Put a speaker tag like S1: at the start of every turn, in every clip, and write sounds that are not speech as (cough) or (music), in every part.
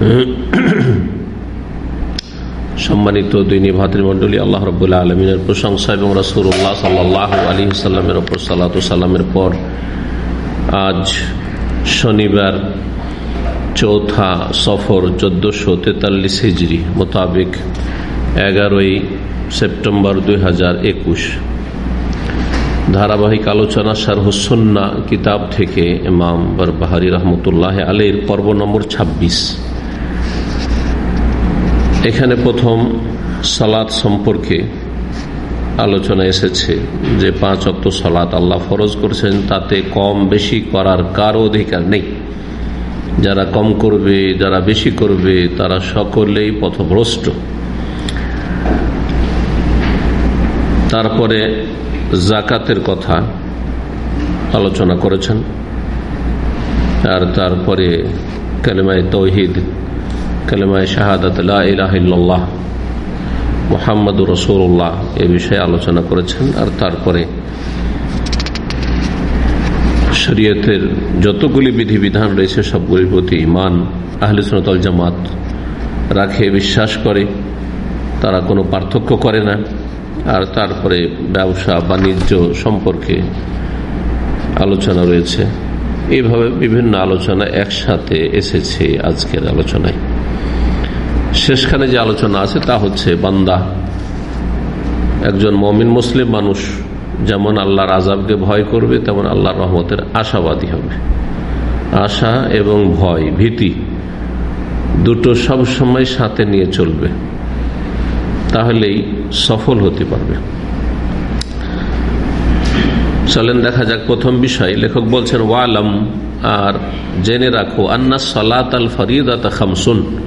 S1: (coughs) সম্মানিত দৈনী ভাতৃমণ্ডলী, আল্লাহ রবুল্লা আলমিনের প্রশংসা এবং রসুল্লাহ সাল্লাহ আলী সাল্লামের ওপর সাল্লা সাল্লামের পর আজ শনিবার চৌথা সফর চোদ্দশো তেতাল্লিশ হিজড়ি মোতাবেক এগারোই সেপ্টেম্বর দুই হাজার একুশ। ধারাবাহিক আলোচনা শারহুসন্না কিতাব থেকে ইমাম বাহারি রহমতুল্লাহ আলীর পর্ব নম্বর ২৬ এখানে প্রথম সালাদ সম্পর্কে আলোচনা এসেছে যে পাঁচ অক্ত সালাত আল্লাহ ফরজ করেছেন, তাতে কম বেশি করার কারও অধিকার নেই। যারা কম করবে, যারা বেশি করবে, তারা সকলেই পথভ্রষ্ট। তারপরে জাকাতের কথা আলোচনা করেছেন। আর তারপরে কালেমায় তৌহিদ কালেমায় শাহাদাত মোহাম্মদ রসুল্লাহ এ বিষয়ে আলোচনা করেছেন। আর তারপরে শরীয়তের যতগুলি বিধিবিধান রয়েছে, সবগুলির প্রতি ইমান আহলে জামাত রাখে, বিশ্বাস করে। তারা কোনো পার্থক্য করে না। আর তারপরে ব্যবসা, বাণিজ্য সম্পর্কে আলোচনা রয়েছে। এইভাবে বিভিন্ন আলোচনা একসাথে এসেছে আজকের আলোচনায়। শেষখানে যে আলোচনা আছে তা হচ্ছে বান্দা। একজন মমিন মুসলিম মানুষ যেমন আল্লাহর আজাবকে ভয় করবে, তেমন আল্লাহর রহমতের আশাবাদী হবে। আশা এবং ভয়, ভীতি দুটো সব সময় সাথে নিয়ে চলবে। তাহলেই সফল হতে পারবে। চলেন দেখা যাক প্রথম বিষয়। লেখক বলছেন, ওয়ালাম, আর জেনে রাখো, আন্না সলাত আল ফরিদ খামসুন।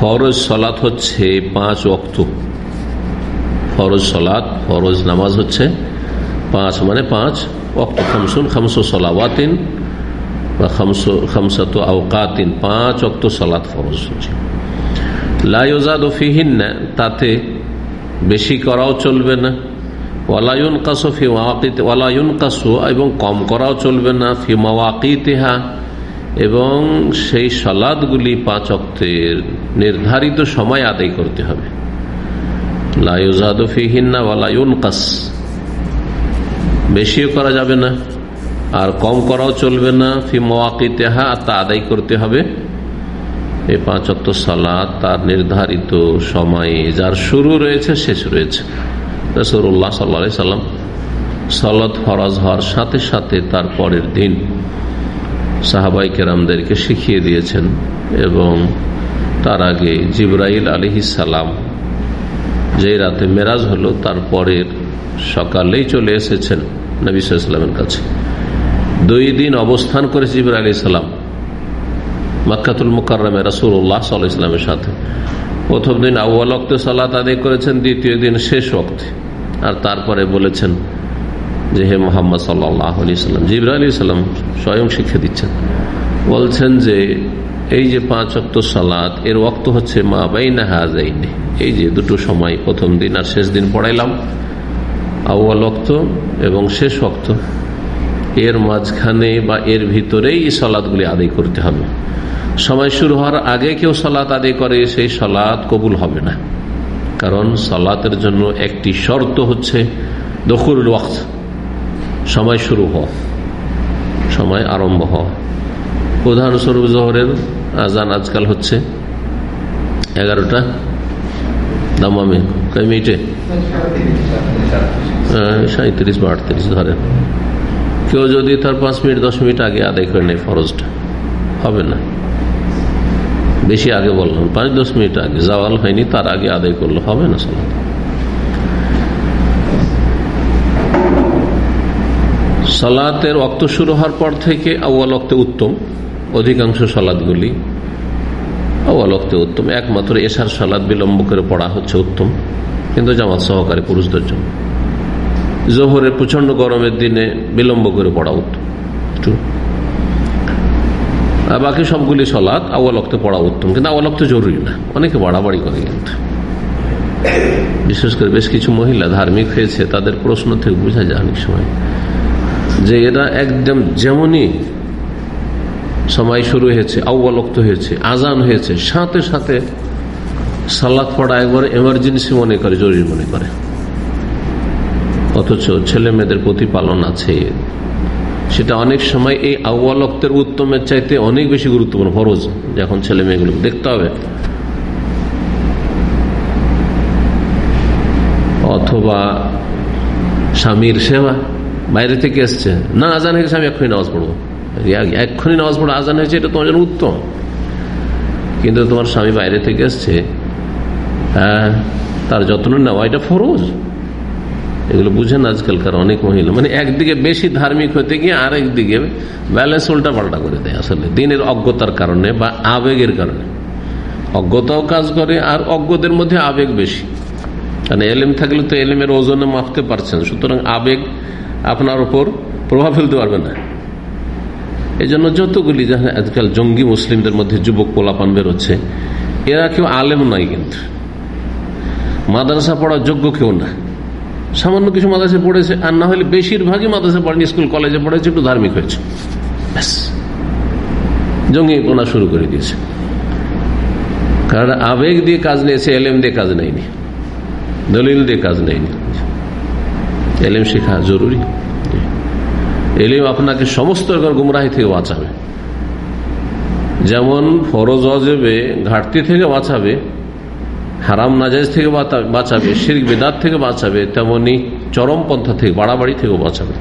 S1: ফরজ সলাত হচ্ছে পাঁচ অক্ত ফরজ সলাত, ফরজ নামাজ হচ্ছে পাঁচ মানে পাঁচ অক্ত খামসুন খামসু সলাওয়াতিন বা খামসাত আওকাতিন, পাঁচ অক্ত সলাত ফরজ হচ্ছে। লাইজাদ ফিহিন না তাতে বেশি করাও চলবে না। ওয়ালায়ুন কাসো ফি ওয়ালায়ুন কাসো এবং কম করাও চলবে না। ফি মাওয়াকিতেহা এবং সেই সলাদগুলি পাঁচ অক্তের নির্ধারিত সময় আদায় করতে হবে। বেশিও করা যাবে না, আর কম করাও চলবে না। ফি মাওয়াকিতেহা তা আদায় করতে হবে। এই পাঁচ অক্ত সালাদ তার নির্ধারিত সময়ে যার শুরু রয়েছে, শেষ রয়েছে। সাল্লাম সলাদ ফরজ হওয়ার সাথে সাথে তার পরের দিন সাহাবাই কেরামদেরকে শিখিয়ে দিয়েছেন এবং তার আগে জিব্রাইল আলী সালাম যেই রাতে মেরাজ হলো, তার পরের সকালেই চলে এসেছেন নবী সাল্লামের কাছে। দুই দিন অবস্থান করে জিবর আলী সালাম মাক্কাতুল মুকাররমে রাসুল্লাহ সাল্লাহ ইসলামের সাথে। প্রথম দিন আউ্বাল অক্তে সালাত আদায় করেছেন, দ্বিতীয় দিন শেষ অক্তে আর তারপরে বলেছেন যে হে মোহাম্মদ সাল্লাহ আলি সাল্লাম জিবরা আলী সাল্লাম স্বয়ং শিক্ষা দিচ্ছেন। বলছেন যে এই যে পাঁচ অক্ত সালাত, এর অক্ত হচ্ছে মা বাই না হাজাইনে। এই যে দুটো সময়, প্রথম দিন আর শেষ দিন পড়াইলাম। আউ্বাল অক্ত এবং শেষ অক্ত এর মাঝখানে বা এর ভিতরেই সলাদগুলি আদায় করতে হবে। সময় শুরু হওয়ার আগে কেউ সলাৎ আদায় করে, সেই সলাৎ কবুল হবে না। কারণ সলাতের জন্য একটি শর্ত হচ্ছে দখুল ওয়াক্ত। সময় শুরু হওয়া সময় আরম্ভ হওয়া উদাহরণস্বরূপ জহরের আজান আজকাল হচ্ছে এগারোটা। দামামে কয় মিনিটে? সাঁত্রিশ বা আটত্রিশ ধরেন। কেউ যদি তার পাঁচ মিনিট, দশ মিনিট আগে আদায় করে নেয় ফরজটা, হবে না। বেশি আগে বললাম, পাঁচ দশ মিনিট আগে জাওয়াল হয়নি, তার আগে আদায় করলে হবে না সালাদ সালাতের অক্ত শুরু হওয়ার পর থেকে আউ্য়াল অক্তে উত্তম। অধিকাংশ সালাদগুলি অবলক্তে উত্তম। একমাত্র এশার সালাদ বিলম্ব করে পড়া হচ্ছে উত্তম, কিন্তু জামাত সহকারে পুরুষদের জন্য। জোহরের প্রচণ্ড গরমের দিনে বিলম্ব করে পড়া উত্তম। আর বাকি সবগুলি সলাৎ আওয়ালক্তে পড়া উত্তম, কিন্তু আওয়ালক্তে জরুরি না। অনেকে বাড়াবাড়ি করে কিন্তু। বিশেষ করে বেশ কিছু মহিলা ধার্মিক হয়েছে, তাদের প্রশ্ন থেকে বোঝা যায় অনেক সময়। যে এরা একদম যেমনই সময় শুরু হয়েছে আউ্বালক্ত হয়েছে, আজান হয়েছে, সাথে সাথে সালাদ পড়া একবার এমার্জেন্সি মনে করে, জরুরি মনে করে। অথচ ছেলে মেয়েদের প্রতিপালন আছে। সেটা অনেক সময় এই আউ্বালক্তের উত্তমের চাইতে অনেক বেশি গুরুত্বপূর্ণ, ফরজ, যখন ছেলে মেয়েগুলো দেখতে হবে। অথবা স্বামীর সেবা বাইরে থেকে এসছে। না, আজান হয়েছে, আমি এক্ষুনি নামাজ পড়ব। এক্ষুনি নামাজ পড়ব আজান হয়েছে, এটা তোমার জন্য উত্তম। কিন্তু তোমার স্বামী বাইরে থেকে এসছে হ্যাঁ তার যত্ন নেওয়া, এটা ফরজ। এগুলো বুঝেন আজকালকার অনেক মহিলা। মানে একদিকে বেশি ধার্মিক হতে গিয়ে আরেক দিকে ব্যালেন্স উল্টা পাল্টা করে দেয় আসলে। দিনের অজ্ঞতার কারণে বা আবেগের কারণে। অজ্ঞতাও কাজ করে, আর অজ্ঞদের মধ্যে আবেগ বেশি। কারণ এলেম থাকলে তো এলেমের ওজনে মাপতে পারছেন। সুতরাং আবেগ আপনার উপর প্রভাব ফেলতে পারবে না। এই জন্য যতগুলি আজকাল জঙ্গি মুসলিমদের মধ্যে যুবক পোলাপান বেরোচ্ছে, এরা কেউ আলেম নাই কিন্তু। মাদ্রাসা পড়ার যোগ্য কেউ না। সামান্য কিছু মাদ্রাসা পড়েছে, আর না হলে বেশিরভাগই মাদ্রাসা পড়েনি, স্কুল, কলেজে পড়েছে, একটু ধার্মিক হয়েছে। ব্যাস। জঙ্গি পোনা শুরু করে দিয়েছে। কারণ আবেগ দিয়ে কাজ নিয়েছে এলেম দিয়ে কাজ নেয়নি। দলিল দিয়ে কাজ নেয়নি। এলেম শেখা জরুরি। এলেম আপনাকে সমস্ত রকম গুমরাহি থেকে বাঁচাবে। যেমন ফরজ অজেবে ঘাটতি থেকে বাঁচাবে, হারাম নাজাজ থেকে বাঁচাবে শির বেদাত থেকে বাঁচাবে, তেমনি চরম পন্থা থেকে, বাড়াবাড়ি থেকেও বাঁচাবে।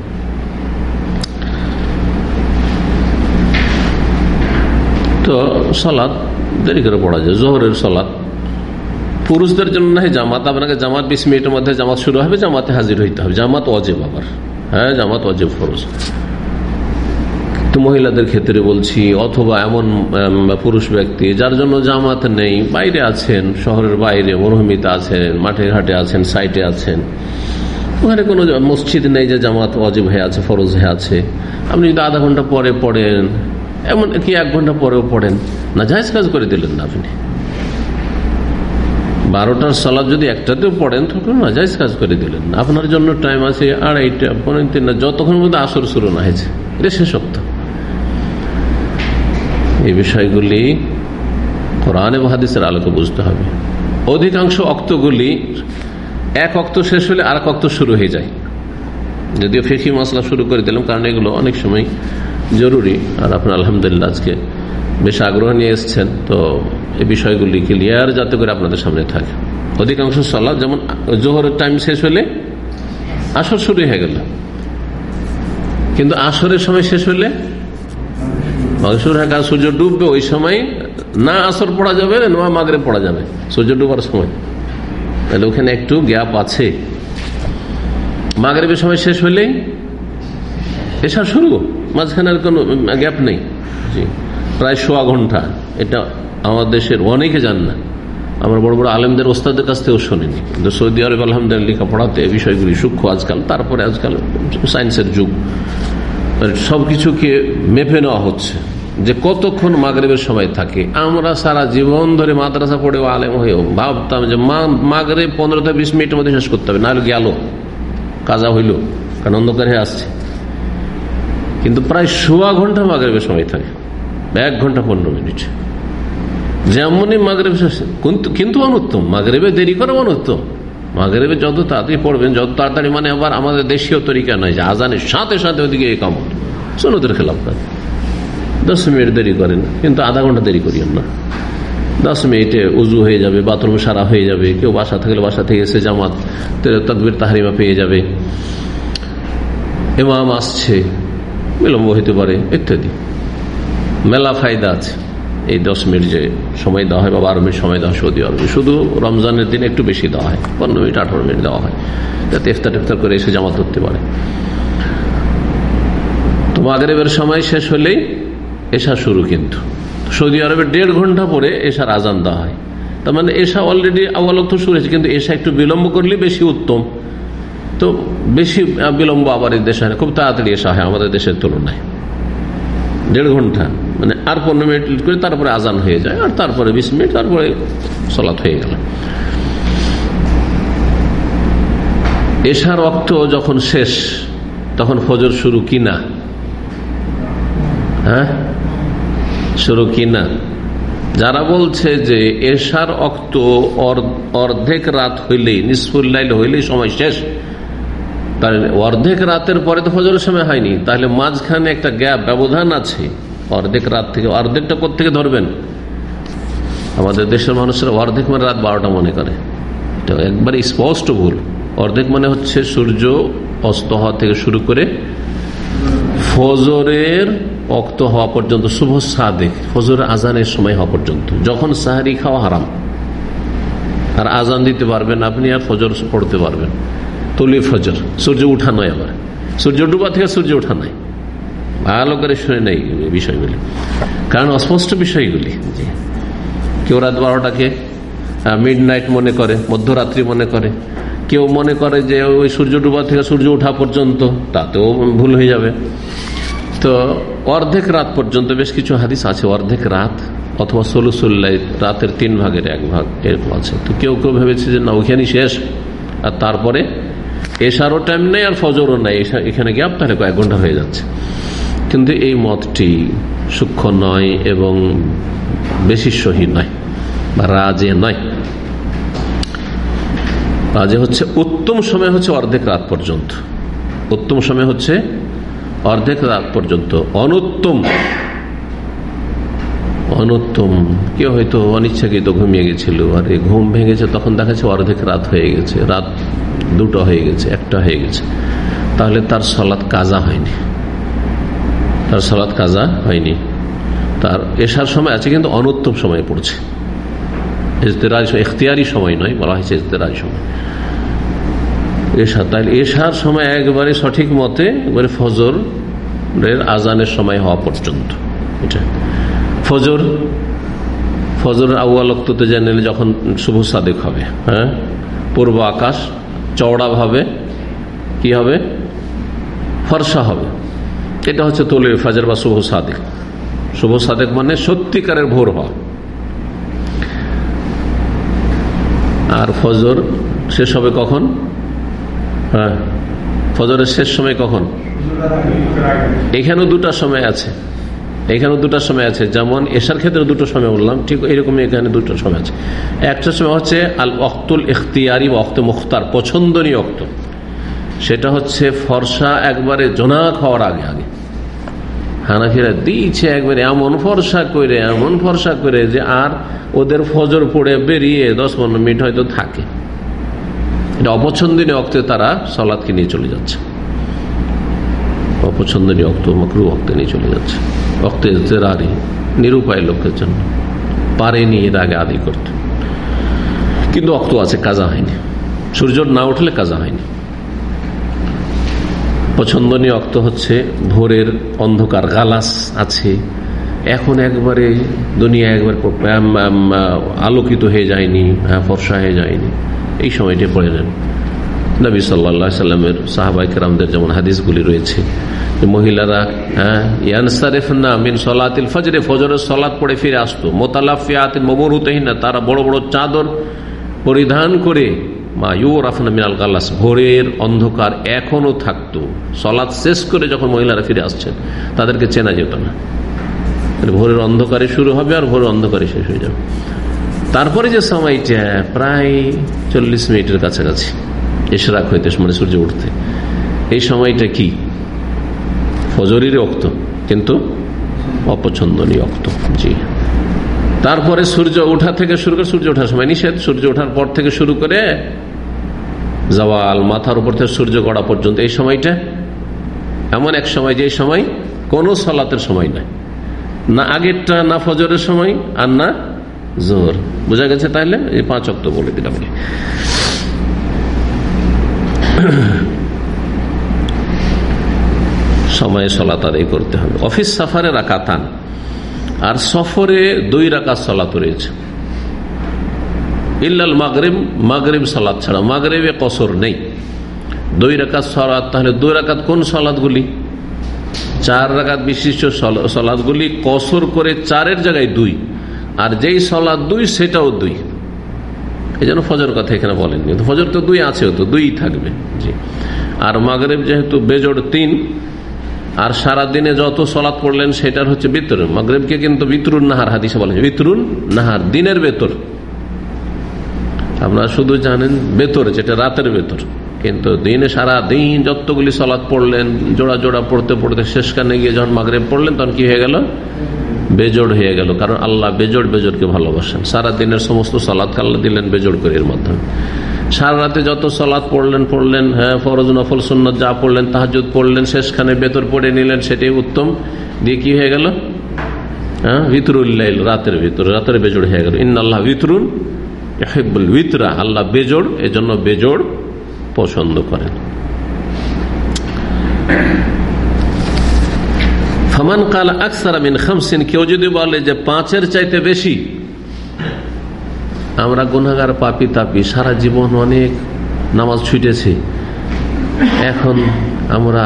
S1: তো সলাদ দেরি করে পড়া যায়, জোহরের সলাদ পুরুষদের জন্য না জামাত, আপনাকে জামাত বিশ মিনিটের মধ্যে জামাত শুরু হবে, জামাতে হাজির হইতে হবে। জামাত অজেব আবার। হ্যাঁ জামাত অজেব ফরজ। তো মহিলাদের ক্ষেত্রে বলছি, অথবা এমন পুরুষ ব্যক্তি যার জন্য জামাত নেই, বাইরে আছেন, শহরের বাইরে, মরুভূমিতে আছেন মাঠে ঘাটে আছেন, সাইটে আছেন, ওখানে কোনো মসজিদ নেই যে জামাত অজেব হয়ে আছে, ফরজ হয়ে আছে। আপনি যদি আধা ঘণ্টা পরে পড়েন, এমন কি এক ঘণ্টা পরেও পড়েন, না জাহেজ কাজ করে দিলেন না আপনি। বারোটার সালাদ যদি একটাতেও পড়েন, তখন নাজাইজ কাজ করে দিলেন। আপনার জন্য টাইম আছে আড়াইটা পনেরো তিন যতক্ষণ মধ্যে আসর শুরু না হয়েছে। এটা শেষোক্ত এই বিষয়গুলি কোরআন এবং হাদিসের আলোকে বুঝতে হবে। অধিকাংশ অক্তগুলি এক অক্ত শেষ হলে আর এক অক্ত শুরু হয়ে যায়। যদিও ফেকি মশলা শুরু করে দিলাম, কারণ এগুলো অনেক সময় জরুরি। আর আপনার আলহামদুলিল্লাহ আজকে বেশ আগ্রহ নিয়ে এসছেন, তো এই বিষয়গুলি ক্লিয়ার যাতে করে আপনাদের সামনে থাকে। অধিকাংশ সলাদ যেমন জোহরের টাইম শেষ হলে আসর শুরু হয়ে গেল। কিন্তু আসরের সময় শেষ হলে মাগসুর হাঁকা সূর্য ডুববে ওই সময় না আসর পড়া যাবে, না মাগরে পড়া যাবে, সূর্য ডুবার সময়। তাহলে ওখানে একটু গ্যাপ আছে। মাগরেবের সময় শেষ হলেই এসা শুরু, মাঝখানে আর কোনো গ্যাপ নেই। জি। প্রায় সোয়া ঘণ্টা। এটা আমাদের দেশের অনেকে জান না। আমার বড় বড় আলেমদের ওস্তাদের কাছ থেকেও শুনিনি। কিন্তু সৌদি আরব আলহামদুলিল্লাহ লেখাপড়াতে বিষয়গুলি সূক্ষ্ম আজকাল। তারপরে আজকাল সায়েন্সের যুগ। সবকিছুকে মেপে নেওয়া হচ্ছে যে কতক্ষণ মাগরেবের সময় থাকে। আমরা সারা জীবন ধরে মাদ্রাসা পড়েও আলেম হয়েও ভাবতাম যে মাগরে পনেরো থেকে বিশ মিনিটের মধ্যে শেষ করতে হবে, নাহলে গেল কাজা হইল, কারণ অন্ধকার হয়ে আসছে। কিন্তু প্রায় সোয়া ঘণ্টা মাগরেবের সময় থাকে। এক ঘণ্টা পনেরো মিনিট। যেমনই মাগরেব কিন্তু কিন্তু অনুত্তম। মাগরেবে দেরি করে অনুত্তম। মাগরেবে যত তাড়াতাড়ি পড়বেন, যত তাড়াতাড়ি মানে আবার আমাদের দেশীয় তরিকা নয় যে আজানের সাথে সাথে ওদিকে এই কামড়। সোনদের খেলাফ দশ মিনিট দেরি করেন, কিন্তু আধা ঘণ্টা দেরি করিয়েন না। দশ মিনিটে উজু হয়ে যাবে, বাথরুম সারা হয়ে যাবে, কেউ বাসা থাকলে বাসা থেকে এসে জামাত তদবির তাহারিমা পেয়ে যাবে। এমাম আসছে, বিলম্ব হইতে পারে, ইত্যাদি। মেলা ফায়দা আছে। এই দশ মিনিট যে সময় দেওয়া হয় বা বারো মিনিট সময় দেওয়া সৌদি আরবে। শুধু রমজানের দিন একটু বেশি দেওয়া হয়, পনেরো মিনিট, আঠারো মিনিট দেওয়া হয়। যাতে ইফতার ইফতার করে এসে জামাত ধরতে পারে। তো মাগরেবের সময় শেষ হলেই এসা শুরু কিন্তু। সৌদি আরবে দেড় ঘণ্টা পরে এসার আজান দেওয়া হয়। তার মানে এসা অলরেডি আওয়ালক তো শুরু হয়েছে, কিন্তু এসা একটু বিলম্ব করলে বেশি উত্তম। তো বেশি বিলম্ব আবার এই দেশে হয় খুব তাড়াতাড়ি এসা হয় আমাদের দেশের তুলনায়। দেড় ঘণ্টা। মানে আর পনেরো মিনিট করে তারপরে আজান হয়ে যায়, আর তারপরে বিশ মিনিট, তারপরে সলাৎ হয়ে গেল। এশার অক্ত যখন শেষ, তখন ফজর শুরু কিনা হ্যাঁ? শুরু কিনা যারা বলছে যে এশার অক্ত অর্ধেক রাত হইলেই নিসফুল্লাইল হইলেই সময় শেষ তাহলে অর্ধেক রাতের পরে তো ফজরের সময় হয়নি। তাহলে মাঝখানে একটা গ্যাপ, ব্যবধান আছে। অর্ধেক রাত থেকে, অর্ধেকটা থেকে ধরবেন? আমাদের দেশের মানুষেরা অর্ধেক মানে রাত বারোটা মনে করে। এটা একবারে স্পষ্ট ভুল। অর্ধেক মানে হচ্ছে সূর্য অস্ত হওয়া থেকে শুরু করে ফজরের অক্ত হওয়া পর্যন্ত, শুভ সাদেক, ফজর আজানের সময় হওয়া পর্যন্ত। যখন সাহারি খাওয়া হারাম। আর আজান দিতে পারবেন আপনি আর ফজর পড়তে পারবেন। তলি ফজর, সূর্য উঠা নয় আবার। সূর্য ডুবা থেকে সূর্য উঠা নয় ভালো করে শুনে নেই বিষয়গুলি। কারণ অস্পষ্ট বিষয়গুলি। কেউ রাত বারোটাকে মিড নাইট মনে করে, মধ্যরাত্রি মনে করে। কেউ মনে করে যে ওই সূর্য ডুবা থেকে সূর্য ওঠা পর্যন্ত, তাতেও ভুল হয়ে যাবে। তো অর্ধেক রাত পর্যন্ত বেশ কিছু হাদিস আছে, অর্ধেক রাত অথবা সলুসুল্লাই রাতের তিন ভাগের এক ভাগ এরকম আছে। তো কেউ কেউ ভেবেছে যে না, ওইখানেই শেষ। আর তারপরে এসারও টাইম নেই আর ফজরও নেই। এখানে গ্যাপ তাহলে কয়েক ঘণ্টা হয়ে যাচ্ছে। কিন্তু এই মতটি সূক্ষ্ম নয় এবং বেশি সহি নয় বা রাজে নয়। রাজে হচ্ছে উত্তম সময় হচ্ছে অর্ধেক রাত পর্যন্ত। উত্তম সময় হচ্ছে অর্ধেক রাত পর্যন্ত। অনুত্তম। অনুত্তম। কেউ হয়তো অনিচ্ছাকৃত ঘুমিয়ে গেছিল। আর ঘুম ভেঙেছে, তখন দেখাচ্ছে অর্ধেক রাত হয়ে গেছে। রাত দুটো হয়ে গেছে, একটা হয়ে গেছে। তাহলে তার সলাৎ কাজা হয়নি। তার সলাৎ কাজা হয়নি। তার এসার সময় আছে, কিন্তু অনুত্তম সময় পড়ছে। এখতিয়ারি সময় নয়, বলা হয়েছে ইজতেরাজ সময়। এশা, তাহলে এশার সময় একবারে সঠিক মতে একবারে ফজর এর আজানের সময় হওয়া পর্যন্ত। এটা। ফজর ফজর আউয়াল অক্ততে জানলে যখন শুভ সাদেক হবে হ্যাঁ? পূর্ব আকাশ চওড়াভাবে কি হবে? ফর্সা হবে। এটা হচ্ছে তোলে ফাজার বা শুভ সাদেক। শুভ সাদেক মানে সত্যিকারের ভোর হওয়া। আর ফজর শেষ হবে কখন? হ্যাঁ ফজরের শেষ সময় কখন? এখানেও দুটা সময় আছে। এখানেও দুটা সময় আছে, যেমন এশার ক্ষেত্রে দুটো সময় বললাম, ঠিক এরকমই এখানে দুটো সময় আছে। একটা সময় হচ্ছে আল অক্তুল ইখতিয়ারি বা অক্ত মুখতার, পছন্দনীয় অক্ত সেটা হচ্ছে ফর্সা একবারে জোনাক হওয়ার আগে আগে। হানাফিরা দিয়েছে একবারে এমন ফর্সা করে, এমন ফর্সা করে যে আর ওদের ফজর পড়ে বেরিয়ে দশ পনেরো মিনিট হয়তো থাকে। এটা অপছন্দনীয় অক্তে তারা সলাদকে নিয়ে চলে যাচ্ছে। অপছন্দনীয় অক্ত মকরু অক্তে নিয়ে চলে যাচ্ছে। অক্তে জেরারি, নিরুপায় লোকের জন্য। পারেনি এর আগে আদি করতে। কিন্তু অক্ত আছে, কাজা হয়নি। সূর্য না উঠলে কাজা হয়নি। পছন্দনীয় অক্ত হচ্ছে ভোরের অন্ধকার, গালাস আছে। এখন একবারে দুনিয়া একবার আলোকিত হয়ে যায়নি হ্যাঁ ফর্সা হয়ে যায়নি। এই সময়টি পড়ে নেন নবী সাল্লা সাল্লামের সাহাবাই কেরামদের যেমন হাদিসগুলি রয়েছে মহিলারা হ্যাঁ ইয়ানসারেফ না মিন সলাতিল ফজরে, ফজরের সলাৎ পড়ে ফিরে আসতো। মোতালাফিয়াত মমরুতহীন তারা বড় বড় চাদর পরিধান করে, মা ইউ রাফনা মিনাল ভোরের অন্ধকার এখনও থাকতো। সলাৎ শেষ করে যখন মহিলারা ফিরে আসছেন, তাদেরকে চেনা যেত না। ভোরের অন্ধকারে শুরু হবে আর ভোরের অন্ধকারে শেষ হয়ে যাবে। তারপরে যে সময়টা, প্রায় চল্লিশ মিনিটের কাছাকাছি। এসরাক হইতে মানে সূর্য উঠতে। এই সময়টা কি? ফজরির অক্ত কিন্তু অপছন্দনীয় অক্ত জি। তারপরে সূর্য ওঠা থেকে শুরু করে সূর্য ওঠার সময় নিষেধ, সূর্য ওঠার পর থেকে শুরু করে জওয়াল, মাথার উপর থেকে সূর্য গড়া পর্যন্ত। এই সময়টা এমন এক সময়, যে সময় কোনো সলাতের সময় নাই না আগেরটা, না ফজরের সময়, আর না জোর বোঝা গেছে তাহলে এই পাঁচ অক্ট বলে দিলাম (coughs) সময়ে সলাত আদায় করতে হবে। অফিস সাফারে রাকাতান। আর সফরে দুই রাকাত সালাত রয়েছে। ইল্লাল মাগরিব মাগরিব সালাত ছাড়া। মাগরিবে কসর নেই। দুই রাকাত সালাত, তাহলে দুই রাকাত কোন সালাদগুলি চার রাকাত বিশিষ্ট সালাদগুলি কসর করে চারের জায়গায় দুই। আর যেই সলাদ দুই, সেটাও দুই। এই জন্য ফজর কথা এখানে বলেন কিন্তু ফজর তো দুই আছে তো দুই থাকবে। জি। আর মাগরেব যেহেতু বেজোড় তিন, আর সারা দিনে যত সলাৎ পড়লেন, সেটার হচ্ছে বিতর। মাগরেবকে কিন্তু বিতরুন নাহার হাদিসে বলেন বিতরুন নাহার, দিনের বেতর। আপনারা শুধু জানেন বেতর, যেটা রাতের বেতর। কিন্তু দিনে সারা দিন যতগুলি সলাৎ পড়লেন, জোড়া জোড়া পড়তে পড়তে শেষখানে গিয়ে যখন মাগরেব পড়লেন, তখন কি হয়ে গেল? বেজোড় হয়ে গেল। কারণ আল্লাহ বেজোড় বেজোড়কে ভালোবাসেন। সারা দিনের সমস্ত সলাদ আল্লাহ দিলেন বেজোড় করে এর মাধ্যমে। সারা রাতে যত সলাদ পড়লেন পড়লেন হ্যাঁ ফরজ, নফল, সুন্নত যা পড়লেন তাহাজুদ পড়লেন, শেষখানে বেতর পড়ে নিলেন, সেটাই উত্তম। দিয়ে কি হয়ে গেল? হ্যাঁ ভিতরুল্লাইল রাতের ভিতরে, রাতের বেজোড় হয়ে গেল। ইন আল্লাহ ভিতরুন হেব্বুল ভিতরা। আল্লাহ বেজোড়, এজন্য বেজোড় পছন্দ করেন। ফমান কাল আকসার মিন খামসিন, কেউ যদি বলে যে পাঁচের চাইতে বেশি, আমরা গুনাগার পাপি তাপি, সারা জীবন অনেক নামাজ ছুটেছি। এখন আমরা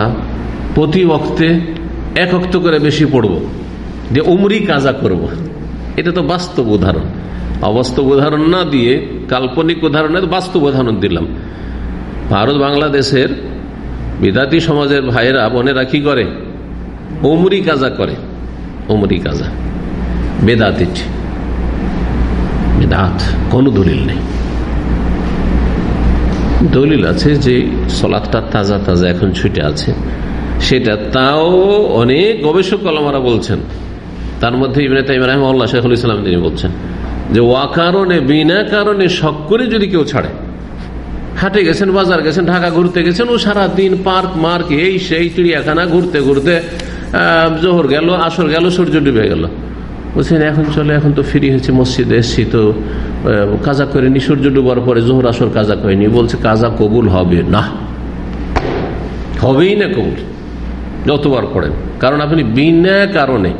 S1: প্রতি অক্তে এক অক্ত করে বেশি পড়ব, যে উমরি কাজা করব। এটা তো বাস্তব উদাহরণ। অবাস্তব উদাহরণ না দিয়ে কাল্পনিক উদাহরণের বাস্তব উদাহরণ দিলাম। ভারত বাংলাদেশের বিদাতি সমাজের ভাইয়েরা, বোনেরা কি করে? ওমরি কাজা করে। ওমরি কাজা। বেদাত বেদাত, কোনো দলিল নেই। দলিল আছে যে সলাদটা তাজা তাজা এখন ছুটে আছে। সেটা তাও অনেক গবেষক কলমারা বলছেন। তার মধ্যে শেখুল ইসলাম তিনি বলছেন যে, ওয়া কারণে, বিনা কারণে শখ করে যদি কেউ ছাড়ে, হাটে গেছেন, বাজার গেছেন, ঢাকা ঘুরতে গেছেন, ও সারা দিন পার্ক, মার্ক, এই, সেই, চিড়িয়াখানা ঘুরতে ঘুরতে জোহর গেল, আসর গেল, সূর্য ডুবে গেল। বলছেন এখন চলে, এখন তো ফ্রি হয়েছে, মসজিদে এসছি তো কাজা করেনি, সূর্য ডুবার পরে জোহর, আসর কাজা করেনি। বলছে, কাজা কবুল হবে না। হবেই না কবুল, যতবার পড়েন। কারণ আপনি বিনা কারণে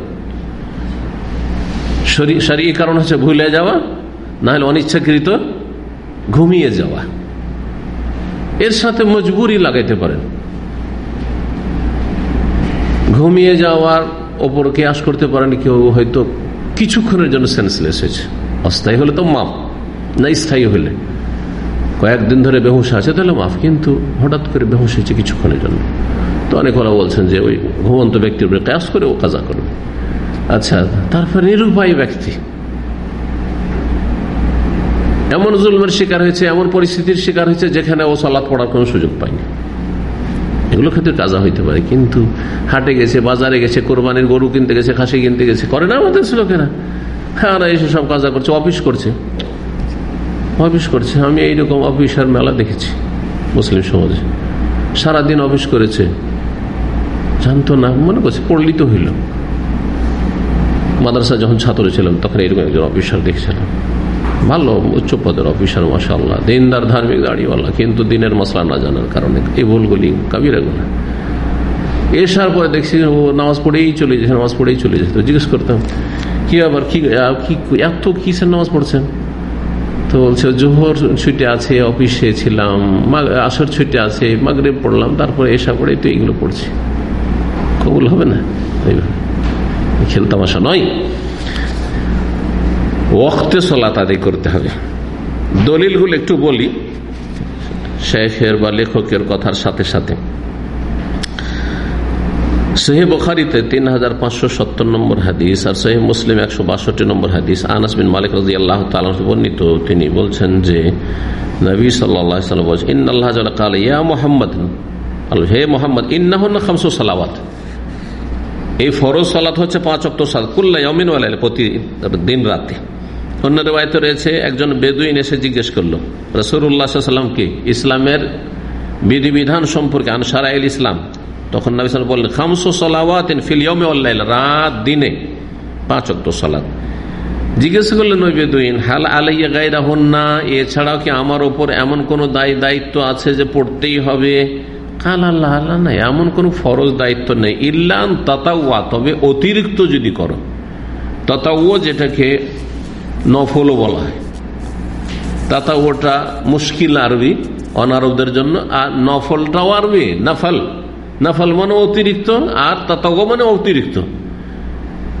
S1: সারি কারণ হচ্ছে ভুলে যাওয়া না হলে অনিচ্ছাকৃত ঘুমিয়ে যাওয়া। এর সাথে মজবুরি লাগাইতে পারেন। ঘুমিয়ে যাওয়ার ওপর কেয়াস করতে পারেন কেউ, হয়তো কিছুক্ষণের জন্য সেন্সলেস হয়েছে। অস্থায়ী হলে তো মাফ, না স্থায়ী হলে। কয়েকদিন ধরে বেহুশ আছে, তাহলে মাফ, কিন্তু হঠাৎ করে বেহুশ হয়েছে কিছুক্ষণের জন্য। তো অনেক ওরা বলছেন যে ওই ঘুমন্ত ব্যক্তির উপরে কেয়াস করে ও কাজা করবে। আচ্ছা তারপর নিরুপায় ব্যক্তি। এমন জুলমের শিকার হয়েছে, এমন পরিস্থিতির শিকার হয়েছে যেখানে ও সলাৎ পড়ার কোনো সুযোগ পায়নি। এগুলো ক্ষেত্রে কাজা হইতে পারে। কিন্তু হাটে গেছে, বাজারে গেছে, কোরবানির গরু কিনতে গেছে, খাসি কিনতে গেছে, করে না আমাদের লোকেরা হ্যাঁ এসে সব কাজা করছে, অফিস করছে। অফিস করছে। আমি এইরকম অফিসার মেলা দেখেছি মুসলিম সমাজে। সারাদিন অফিস করেছে। জানতো না, মনে করছে পড়লি তো হইল। মাদ্রাসা যখন ছাত্র ছিলাম, তখন এরকম একজন অফিসার দেখছিলাম। ভালো উচ্চ পদের অফিসার মাসাল্লাহ দিনদার, ধার্মিক দাঁড়িয়েওয়ালা কিন্তু দিনের মশলা না জানার কারণে এই ভুলগুলি কাবিরা গুণা। এসার পরে দেখছি ও নামাজ পড়েই চলে যেত নামাজ পড়েই চলে যেত জিজ্ঞেস করতাম, কি আবার কি এত কিসের নামাজ পড়ছেন? তো বলছে, জোহর ছুটে আছে, অফিসে ছিলাম আসর ছুটে আছে মাগরে পড়লাম, তারপরে এসা পড়ে তো এইগুলো পড়ছি। কবুল হবে না? খেলতামাশা নয়। ওক্তে সলাত আদায় করতে হবে। দলিলগুলো একটু বলি। শেখের বা লেখকের কথার সাথে সাথে। তিন হাজার পাঁচশো সত্তর নম্বর হাদিস আর মুসলিম একশো বাষট্টি নম্বর হাদিস। আল্লাহ বর্ণিত। তিনি বলছেন যে, নবী সাল্লাম বলছেন ইন্নআল্লাহ কাল, ইয়া মোহাম্মদ। হে মোহাম্মদ খামসু সালাওয়াত। এই ফরজ সালাত হচ্ছে পাঁচ অক্ট সালাত, কুল্লা প্রতি দিন রাতে। অন্য রেবায়ত রয়েছে, একজন বেদুইন এসে জিজ্ঞেস করল রসুরামকে ইসলামের বিধিবিধান সম্পর্কে আনসারাইল ইসলাম? তখন নবী বললেন, খামসো সালাওয়াতিন ফিলিয়মে রাত দিনে পাঁচ অক্ট সালাদ জিজ্ঞেস করলেন ওই বেদুইন, হাল আলাইয়া গাইরা হন না এছাড়াও কি আমার ওপর এমন কোন দায় দায়িত্ব আছে যে পড়তেই হবে? কাল আল্লাহ আল্লাহ নাই, এমন কোন ফরজ দায়িত্ব নেই। ইল্লান তাতাওয়া, তবে অতিরিক্ত যদি করো ততাও যেটাকে নফলও বলা হয়। তাতা ওটা মুশকিল আরবি, অনারবদের জন্য, আর নফলটাও আরবি, নাফাল। নাফাল মানে অতিরিক্ত, আর তাতাও মানে অতিরিক্ত।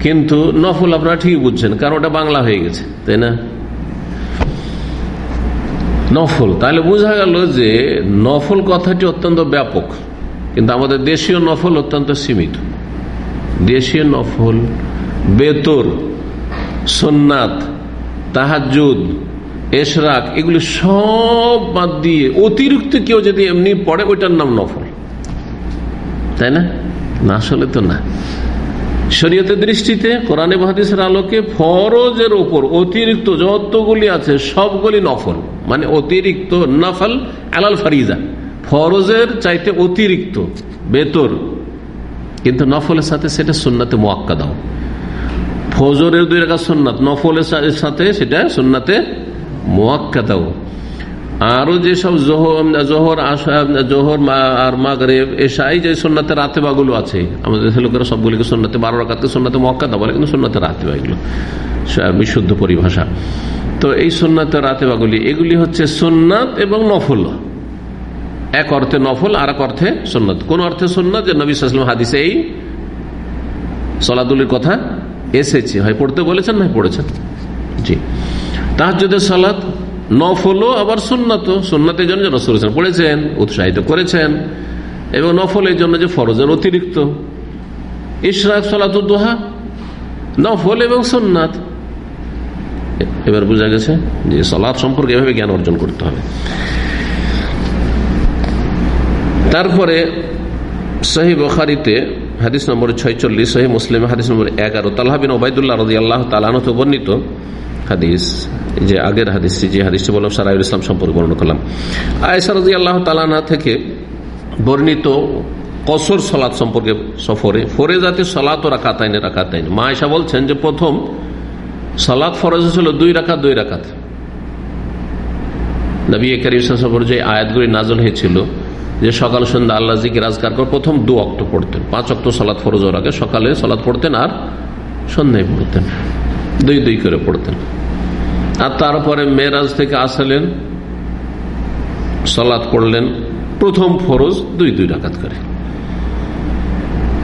S1: কিন্তু নফল আপনারা ঠিক বুঝছেন, কারণ ওটা বাংলা হয়ে গেছে, তাই না? নফল, তাহলে বোঝা গেল যে নফল কথাটি অত্যন্ত ব্যাপক, কিন্তু আমাদের দেশীয় নফল অত্যন্ত সীমিত। দেশীয় নফল, বেতর সোননাথ তাহাজুদ এশরাক, এগুলি সব বাদ দিয়ে অতিরিক্ত কেউ যদি এমনি পড়ে, ওইটার নাম নফল। তাই না? না আসলে তো না। শরীয়তের দৃষ্টিতে কোরআনে বাহাদিসের আলোকে ফরজের ওপর অতিরিক্ত যতগুলি আছে, সবগুলি নফল। মানে অতিরিক্ত নফল আলাল ফারিজা। ফরজের চাইতে অতিরিক্ত, বেতর। কিন্তু নফলের সাথে সেটা সুন্নাতে মোয়াক্কা দাও ফজরের দুই রেখা সুন্নাত, নফলের সাথে সেটা সুন্নাতে মোয়াক্কা দাও আরও যেসব জোহর জোহর আর মাগরেব এসাই যে সোননাথে রাতে বাগুলো আছে, আমাদের দেশের লোকেরা সবগুলিকে সোননাথে বারো রাখাতে সোননাথে মক্কাদা বলে, কিন্তু সোননাথে রাতে বাগুলো বিশুদ্ধ পরিভাষা। তো এই সোননাথে রাতে বাগুলি এগুলি হচ্ছে সোননাথ এবং নফল। এক অর্থে নফল আর এক অর্থে সোননাথ কোন অর্থে সোননাথ যে নবী সাল্লাম হাদিসে এই সলাদুলির কথা এসেছে হয় পড়তে বলেছেন না পড়েছেন। জি। তাহার যদি সালাদ নফলও আবার সুন্নত। সুন্নতের জন্য রসুল পড়েছেন, উৎসাহিত করেছেন, এবং নফলের জন্য যে ফরজের অতিরিক্ত। ইশরাক সলাতুদ্দোহা নফল এবং সুন্নাত। এবার বোঝা গেছে যে সলাদ সম্পর্কে এভাবে জ্ঞান অর্জন করতে হবে। তারপরে সহি বখারিতে হাদিস নম্বর ছয়চল্লিশ সহি মুসলিম, হাদিস নম্বর এগারো। তাল্লাবিন ওবায়দুল্লাহ রাজি আল্লাহ তালানত বর্ণিত হাদিস, যে আগের হাদিসটি, যে হাদিসটি বললাম সারাইল ইসলাম সম্পর্কে বর্ণনা করলাম। আয়সা রাজি আল্লাহ তালানা থেকে বর্ণিত কসর সলাৎ সম্পর্কে সফরে ফরে যাতে সলাত ও রাখাতাইনে রাখাতাইন মা আয়সা বলছেন যে প্রথম সলাৎ ফরজ ছিল দুই রাখাত দুই রাখাত নবী করিম সফর যে আয়াতগুলি নাজল হয়েছিল যে সকাল সন্ধ্যা আল্লাহ জিকে রাজকার করে প্রথম দু অক্ট পড়তেন। পাঁচ অক্ট সলাৎ ফরজ আগে সকালে সলাৎ পড়তেন আর সন্ধ্যায় পড়তেন। দুই দুই করে পড়তেন। আর তারপরে মেয়েরাজ থেকে আসলেন সলাৎ পড়লেন, প্রথম ফরজ দুই দুই ডাকাত করে।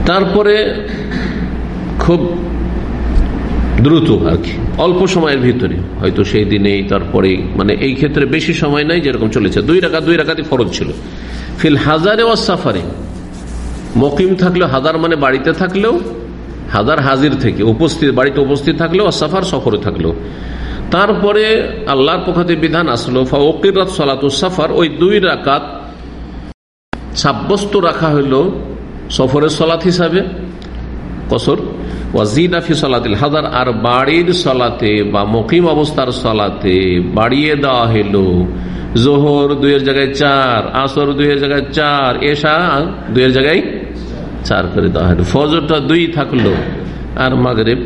S1: তারপরে খুব দ্রুত আর কি, অল্প সময়ের ভিতরে। হয়তো সেই দিনেই তারপরে মানে এই ক্ষেত্রে বেশি সময় নাই, যেরকম চলেছে। দুই রাখা দুই রাখাতই ফরজ ছিল। ফিল হাজারে ও সাফারে। মকিম থাকলেও, হাজার মানে বাড়িতে থাকলেও, হাজার হাজির থেকে, উপস্থিত, বাড়িতে উপস্থিত থাকলেও সাফার সফরে থাকলেও। তারপরে আল্লাহর পক্ষে বিধান আসলো ফকিরাত সালাতু সাফার, ওই দুই রাকাত সাব্যস্ত রাখা হইল সফরের সলাত হিসাবে, কসর। ওয়াজিনাফি সলাতিল হাজার আর বাড়ির সলাতে বা মকিম অবস্থার সলাতে বাড়িয়ে দেওয়া হইল জোহর দুইয়ের জায়গায় চার, আসর দুইয়ের জায়গায় চার এসা দুইয়ের জায়গায় চার করে দেওয়া হয় ফজরটা দুই থাকল আর মাগরেব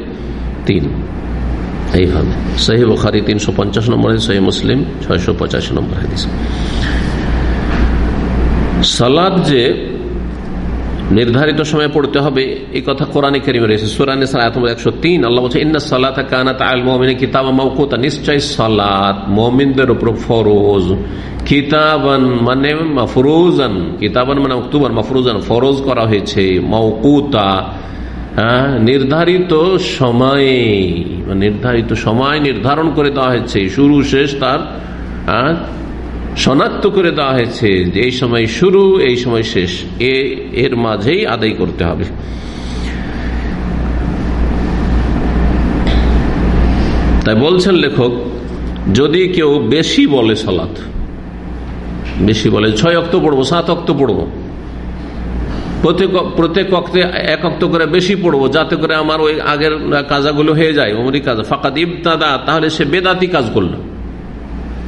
S1: তিন। এইভাবে। সহি বোখারি তিনশো পঞ্চাশ নম্বর সহি মুসলিম ছয়শো পঁচাশি নম্বর হাদিস। সালাদ যে নির্ধারিত সময় পড়তে হবে। এই কথা কোরআনে কেরিমে রয়েছে সুরান একশো তিন, আল্লাহ বলছে, ইন্না সালাত কানাত আল মমিন কিতাব মৌকুতা নিশ্চয় সালাত মমিনদের উপর ফরোজ। কিতাবান মানে মাফরুজান। কিতাবান মানে অক্টোবর মাফরুজান। ফরোজ করা হয়েছে মৌকুতা হ্যাঁ নির্ধারিত সময়ে, নির্ধারিত সময় নির্ধারণ করে দেওয়া হয়েছে। শুরু, শেষ, তার শনাক্ত করে দেওয়া হয়েছে যে এই সময় শুরু, এই সময় শেষ। এ, এর মাঝেই আদায় করতে হবে। তাই বলছেন লেখক, যদি কেউ বেশি বলে সলাৎ বেশি বলে, ছয় অক্ত পড়ব, সাত অক্ত পড়ব, প্রত্যেক প্রত্যেক অক্তে এক অক্ত করে বেশি পড়ব, যাতে করে আমার ওই আগের কাজাগুলো হয়ে যায় অমরি কাজ ফাঁকা ইবতাদা, তাহলে সে বেদাতি কাজ করল।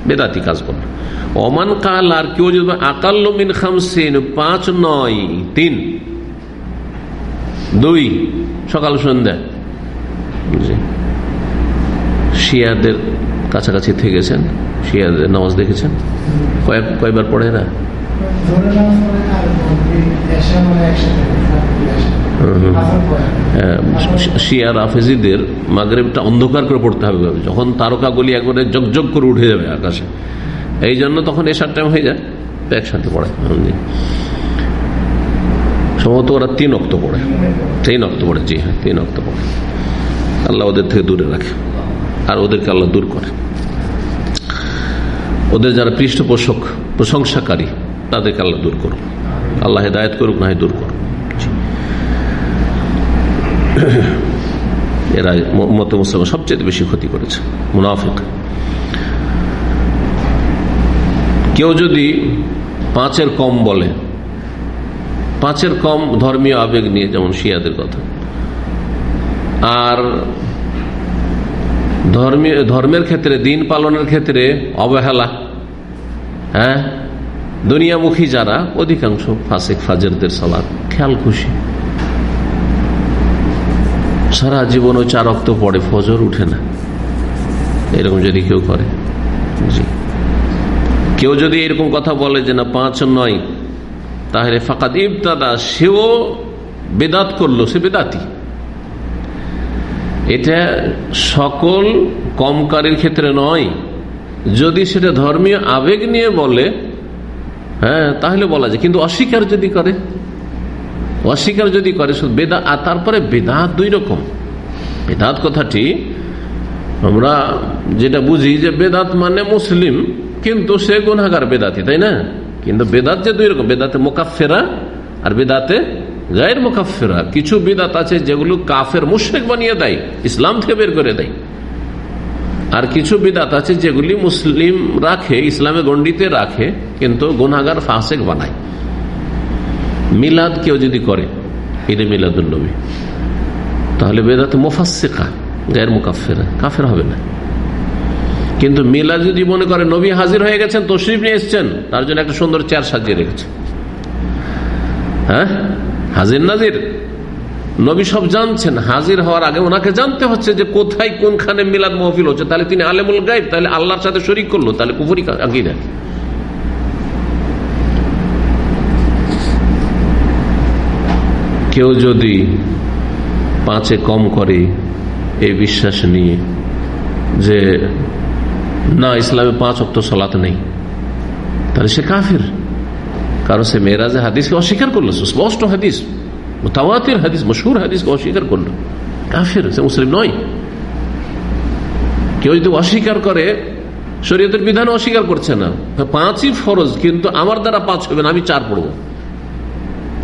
S1: বেদাতি কাজ করল। অমান কাল আর কেউ যদি আকাল্ল মিন খামসিন, পাঁচ নয়, তিন। দুই, সকাল সন্ধ্যা। শিয়াদের কাছাকাছি থেকেছেন, শিয়াদের নামাজ দেখেছেন? কয়েক কয়বার পড়ে না শিয়ার রাফেজিদের মাগরেবটা অন্ধকার করে পড়তে হবে যখন তারকাগুলি একবারে জগজগ করে উঠে যাবে আকাশে। এই জন্য তখন এসার টাইম হয়ে যায়। একসাথে পড়ে সম্ভবত ওরা তিন অক্ত পড়ে। তিন অক্ত পড়ে, জি হ্যাঁ তিন অক্ত পড়ে। আল্লাহ ওদের থেকে দূরে রাখে আর ওদেরকে আল্লাহ দূর করে। ওদের যারা পৃষ্ঠপোষক, প্রশংসাকারী, তাদেরকে আল্লাহ দূর করুক। আল্লাহ হেদায়ত করুক, না দূর করুক। এরা মত মুসলমান সবচেয়ে বেশি ক্ষতি করেছে, মুনাফিক। কেউ যদি পাঁচের কম বলে, পাঁচের কম ধর্মীয় আবেগ নিয়ে, যেমন শিয়াদের কথা, আর ধর্মীয়, ধর্মের ক্ষেত্রে, দিন পালনের ক্ষেত্রে অবহেলা হ্যাঁ? দুনিয়ামুখী যারা, অধিকাংশ ফাসেক ফাজেরদের সলাদ খেয়াল খুশি। সারা জীবন ও চার রক্ত পড়ে ফজর উঠে না। এরকম যদি কেউ করে, জি। কেউ যদি এরকম কথা বলে যে না, পাঁচ নয়, তাহলে ফাঁকাত ইবতাদা, সেও বেদাত করল, সে বেদাতি। এটা সকল কমকারীর ক্ষেত্রে নয়। যদি সেটা ধর্মীয় আবেগ নিয়ে বলে হ্যাঁ তাহলে বলা যায়। কিন্তু অস্বীকার যদি করে, অস্বীকার যদি করে, শুধু বেদা, আর তারপরে বেদাত দুই রকম। বেদাত কথাটি আমরা যেটা বুঝি যে বেদাত মানে মুসলিম কিন্তু সে গুনাগার বেদাতি, তাই না? কিন্তু বেদাত যে দুই রকম, বেদাতে মোকাফেরা আর বেদাতে গায়ের মোকাফেরা কিছু বেদাত আছে যেগুলো কাফের মুশ্রেক বানিয়ে দেয়, ইসলাম থেকে বের করে দেয়। আর কিছু বিদাত আছে যেগুলি মুসলিম রাখে, ইসলামে গণ্ডিতে রাখে, কিন্তু গুনাগার ফাঁসেক বানায়। মিলাদ কেউ যদি করে, ঈদে মিলাদুল্নবী তাহলে বেদাতে মোফাসেকা গায়ের মুকাফেরা কাফের হবে না। কিন্তু মেলা যদি মনে করে নবী হাজির হয়ে গেছেন, তশরিফ নিয়ে এসছেন, তার জন্য একটা সুন্দর চেয়ার সাজিয়ে রেখেছে। হ্যাঁ? হাজির নাজির। নবী সব জানছেন, হাজির হওয়ার আগে ওনাকে জানতে হচ্ছে যে কোথায় কোনখানে মিলাদ মহফিল হচ্ছে। তাহলে তিনি আলেমুল গাইব তাহলে আল্লাহর সাথে শরিক করল, তাহলে কুফুরি আকিদা। কেউ যদি পাঁচে কম করে এই বিশ্বাস নিয়ে যে না ইসলামে পাঁচ অক্ট সলাত নেই। তাহলে সে কাফের। কারণ সে মেয়েরাজে হাদিসকে অস্বীকার করল, স্পষ্ট হাদিস তাওয়াতের হাদিস, মশহুর হাদিসকে অস্বীকার করল। কাফের, সে মুসলিম নয়। কেউ যদি অস্বীকার করে, শরীয়তের বিধান অস্বীকার করছে না। পাঁচই ফরজ, কিন্তু আমার দ্বারা পাঁচ হবে না, আমি চার পড়ব।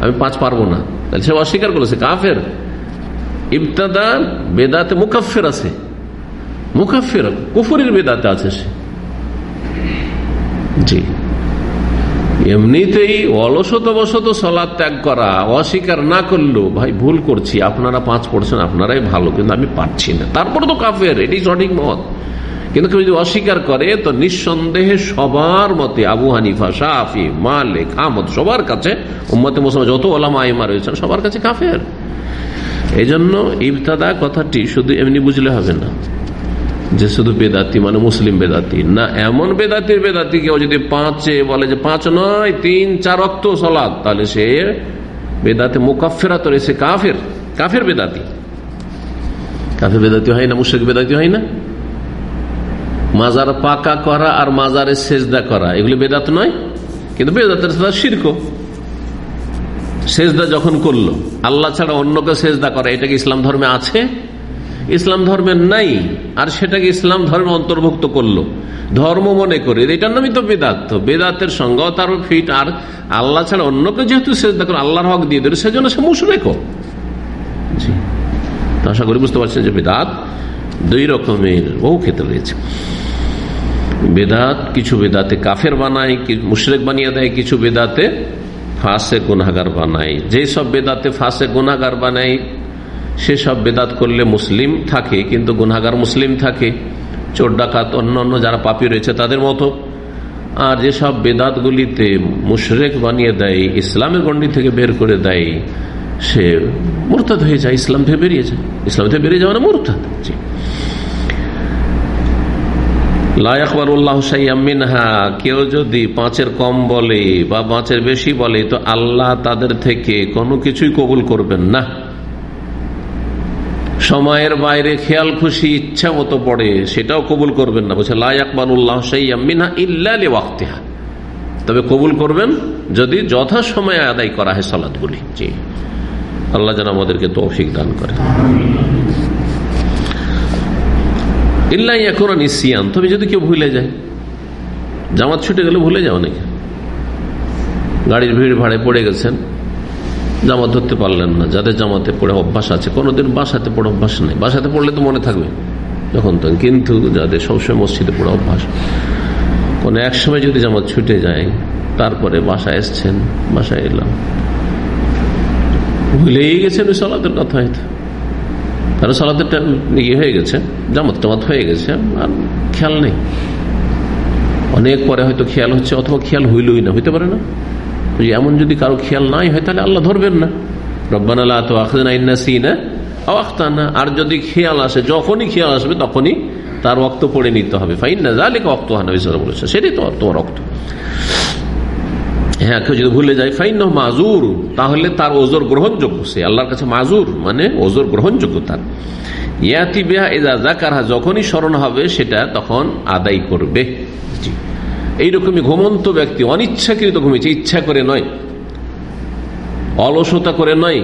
S1: আমি পাঁচ পারব না। তাহলে সে অস্বীকার করল, সে কাফের। ইবতাদা বেদাতে মুকাফের আছে। মুখাফের কুফুরের বেদাতে আছে সে। জি। এমনিতেই অলসতবশত সলাদ ত্যাগ করা অস্বীকার না করল ভাই, ভুল করছি, আপনারা পাঁচ পড়ছেন, আপনারাই ভালো, কিন্তু আমি পারছি না। তারপর তো কাফের এটি সঠিক মত। কিন্তু কেউ যদি অস্বীকার করে, তো নিঃসন্দেহে সবার মতে আবু হানিফা শাহি মালিক, আহমদ, সবার কাছে, উম্মতে মুসলমান যত ওলামা, আইমা রয়েছেন, সবার কাছে কাফের। এই জন্য ইবতাদা কথাটি শুধু এমনি বুঝলে হবে না। যে শুধু বেদাতি মানে মুসলিম বেদাতি। না, এমন বেদাতির বেদাতি কেউ যদি পাঁচে বলে যে পাঁচ নয়, তিন, চার অক্ত সলাদ তাহলে সে বেদাতে মুকাফেরা তো সে কাফের কাফের বেদাতি। কাফের বেদাতি হয় না মুশেক বেদাতি হয় না? মাজার পাকা করা আর মাজারে সেজদা করা, এগুলি বেদাত নয়, কিন্তু বেদাতের শির্ক। সেজদা যখন করল, আল্লাহ ছাড়া অন্যকে সেজদা করা, এটা কি ইসলাম ধর্মে আছে? ইসলাম ধর্মের নাই, আর সেটাকে ইসলাম ধর্মে অন্তর্ভুক্ত করল। ধর্ম মনে করে, এটার নামই তো বেদাত। বেদাতের সঙ্গ তার ফিট আর আল্লাহ ছাড়া অন্যকে যেহেতু সেজদা করে, আল্লাহর হক দিয়ে দেবে সেজন্য সে মুশরেকও জি। আশা করি বুঝতে পারছেন যে বেদাত দুই রকমের বহু ক্ষেত্রে রয়েছে। বেদাত কিছু বেদাতে কাফের বানায় মুশরেক বানিয়ে দেয়, কিছু বেদাতে ফাঁসে গুনাগার বানায়। যেসব বেদাতে ফাঁসে গুনাগার বানায় সেসব বেদাত করলে মুসলিম থাকে, কিন্তু গুনাগার মুসলিম থাকে। চোর ডাকাত, অন্য অন্য যারা পাপি রয়েছে তাদের মতো। আর যেসব বেদাতগুলিতে মুশরেক বানিয়ে দেয়, ইসলামের গণ্ডি থেকে বের করে দেয়, সে মোরতাদ হয়ে যায়, ইসলাম থেকে বেরিয়ে যায়। ইসলাম থেকে বেরিয়ে যাওয়া না মোরতাদ। জি। কেউ যদি পাঁচের কম বলে বা পাঁচের বেশি বলে, তো আল্লাহ তাদের থেকে কোনো কিছুই কবুল করবেন না। সময়ের বাইরে খেয়াল খুশি, ইচ্ছা মতো পড়ে, সেটাও কবুল করবেন না। বলছে লাকবানুল্লাহ মিনা ইল্লা ওয়াক্তিহা তবে কবুল করবেন যদি যথা সময়ে আদায় করা হয় সালাদগুলি জি। আল্লাহ যেন আমাদেরকে তৌফিক দান করে। ইল্লাই এখন নিসিয়ান। তবে যদি কেউ ভুলে যায়, জামাত ছুটে গেলে ভুলে যাও নাকি? গাড়ির ভিড় ভাড়ে পড়ে গেছেন। জামাত ধরতে পারলেন না। যাদের জামাতে পড়ে অভ্যাস আছে, কোনোদিন বাসাতে পড়ে অভ্যাস নেই। বাসাতে পড়লে তো মনে থাকবে যখন তো কিন্তু যাদের সবসময় মসজিদে পড়ে অভ্যাস, কোনো এক সময় যদি জামাত ছুটে যায়, তারপরে বাসায় এসছেন, বাসায় এলাম। ভুলেই গেছেন ওই সলাতের কথা হয়তো। কারণ সলাতের ইয়ে হয়ে গেছে, জামাত টামাত হয়ে গেছে, আর খেয়াল নেই। অনেক পরে হয়তো খেয়াল হচ্ছে, অথবা খেয়াল হইলই না, হইতে পারে না। এমন যদি কারও খেয়াল নাই হয়, তাহলে আল্লাহ ধরবেন না। রব্বান আল্লাহ তো আখতানা। আর যদি খেয়াল আসে, যখনই খেয়াল আসবে, তখনই তার রক্ত পড়ে নিতে হবে। ফাইন না জালিক অক্ত হানবি বলেছে সেটাই তো তোমার রক্ত। হ্যাঁ কেউ যদি ভুলে যায় ফাইন মাজুর তাহলে তার ওজোর গ্রহণযোগ্য, সে আল্লাহর কাছে মাজুর মানে ওজোর গ্রহণযোগ্য তার। ইয়াতি বেহা এজা জাকারহা যখনই স্মরণ হবে, সেটা তখন আদায় করবে। এইরকমই ঘুমন্ত ব্যক্তি, অনিচ্ছাকৃত ঘুমিয়েছে, ইচ্ছা করে নয়, অলসতা করে নয়,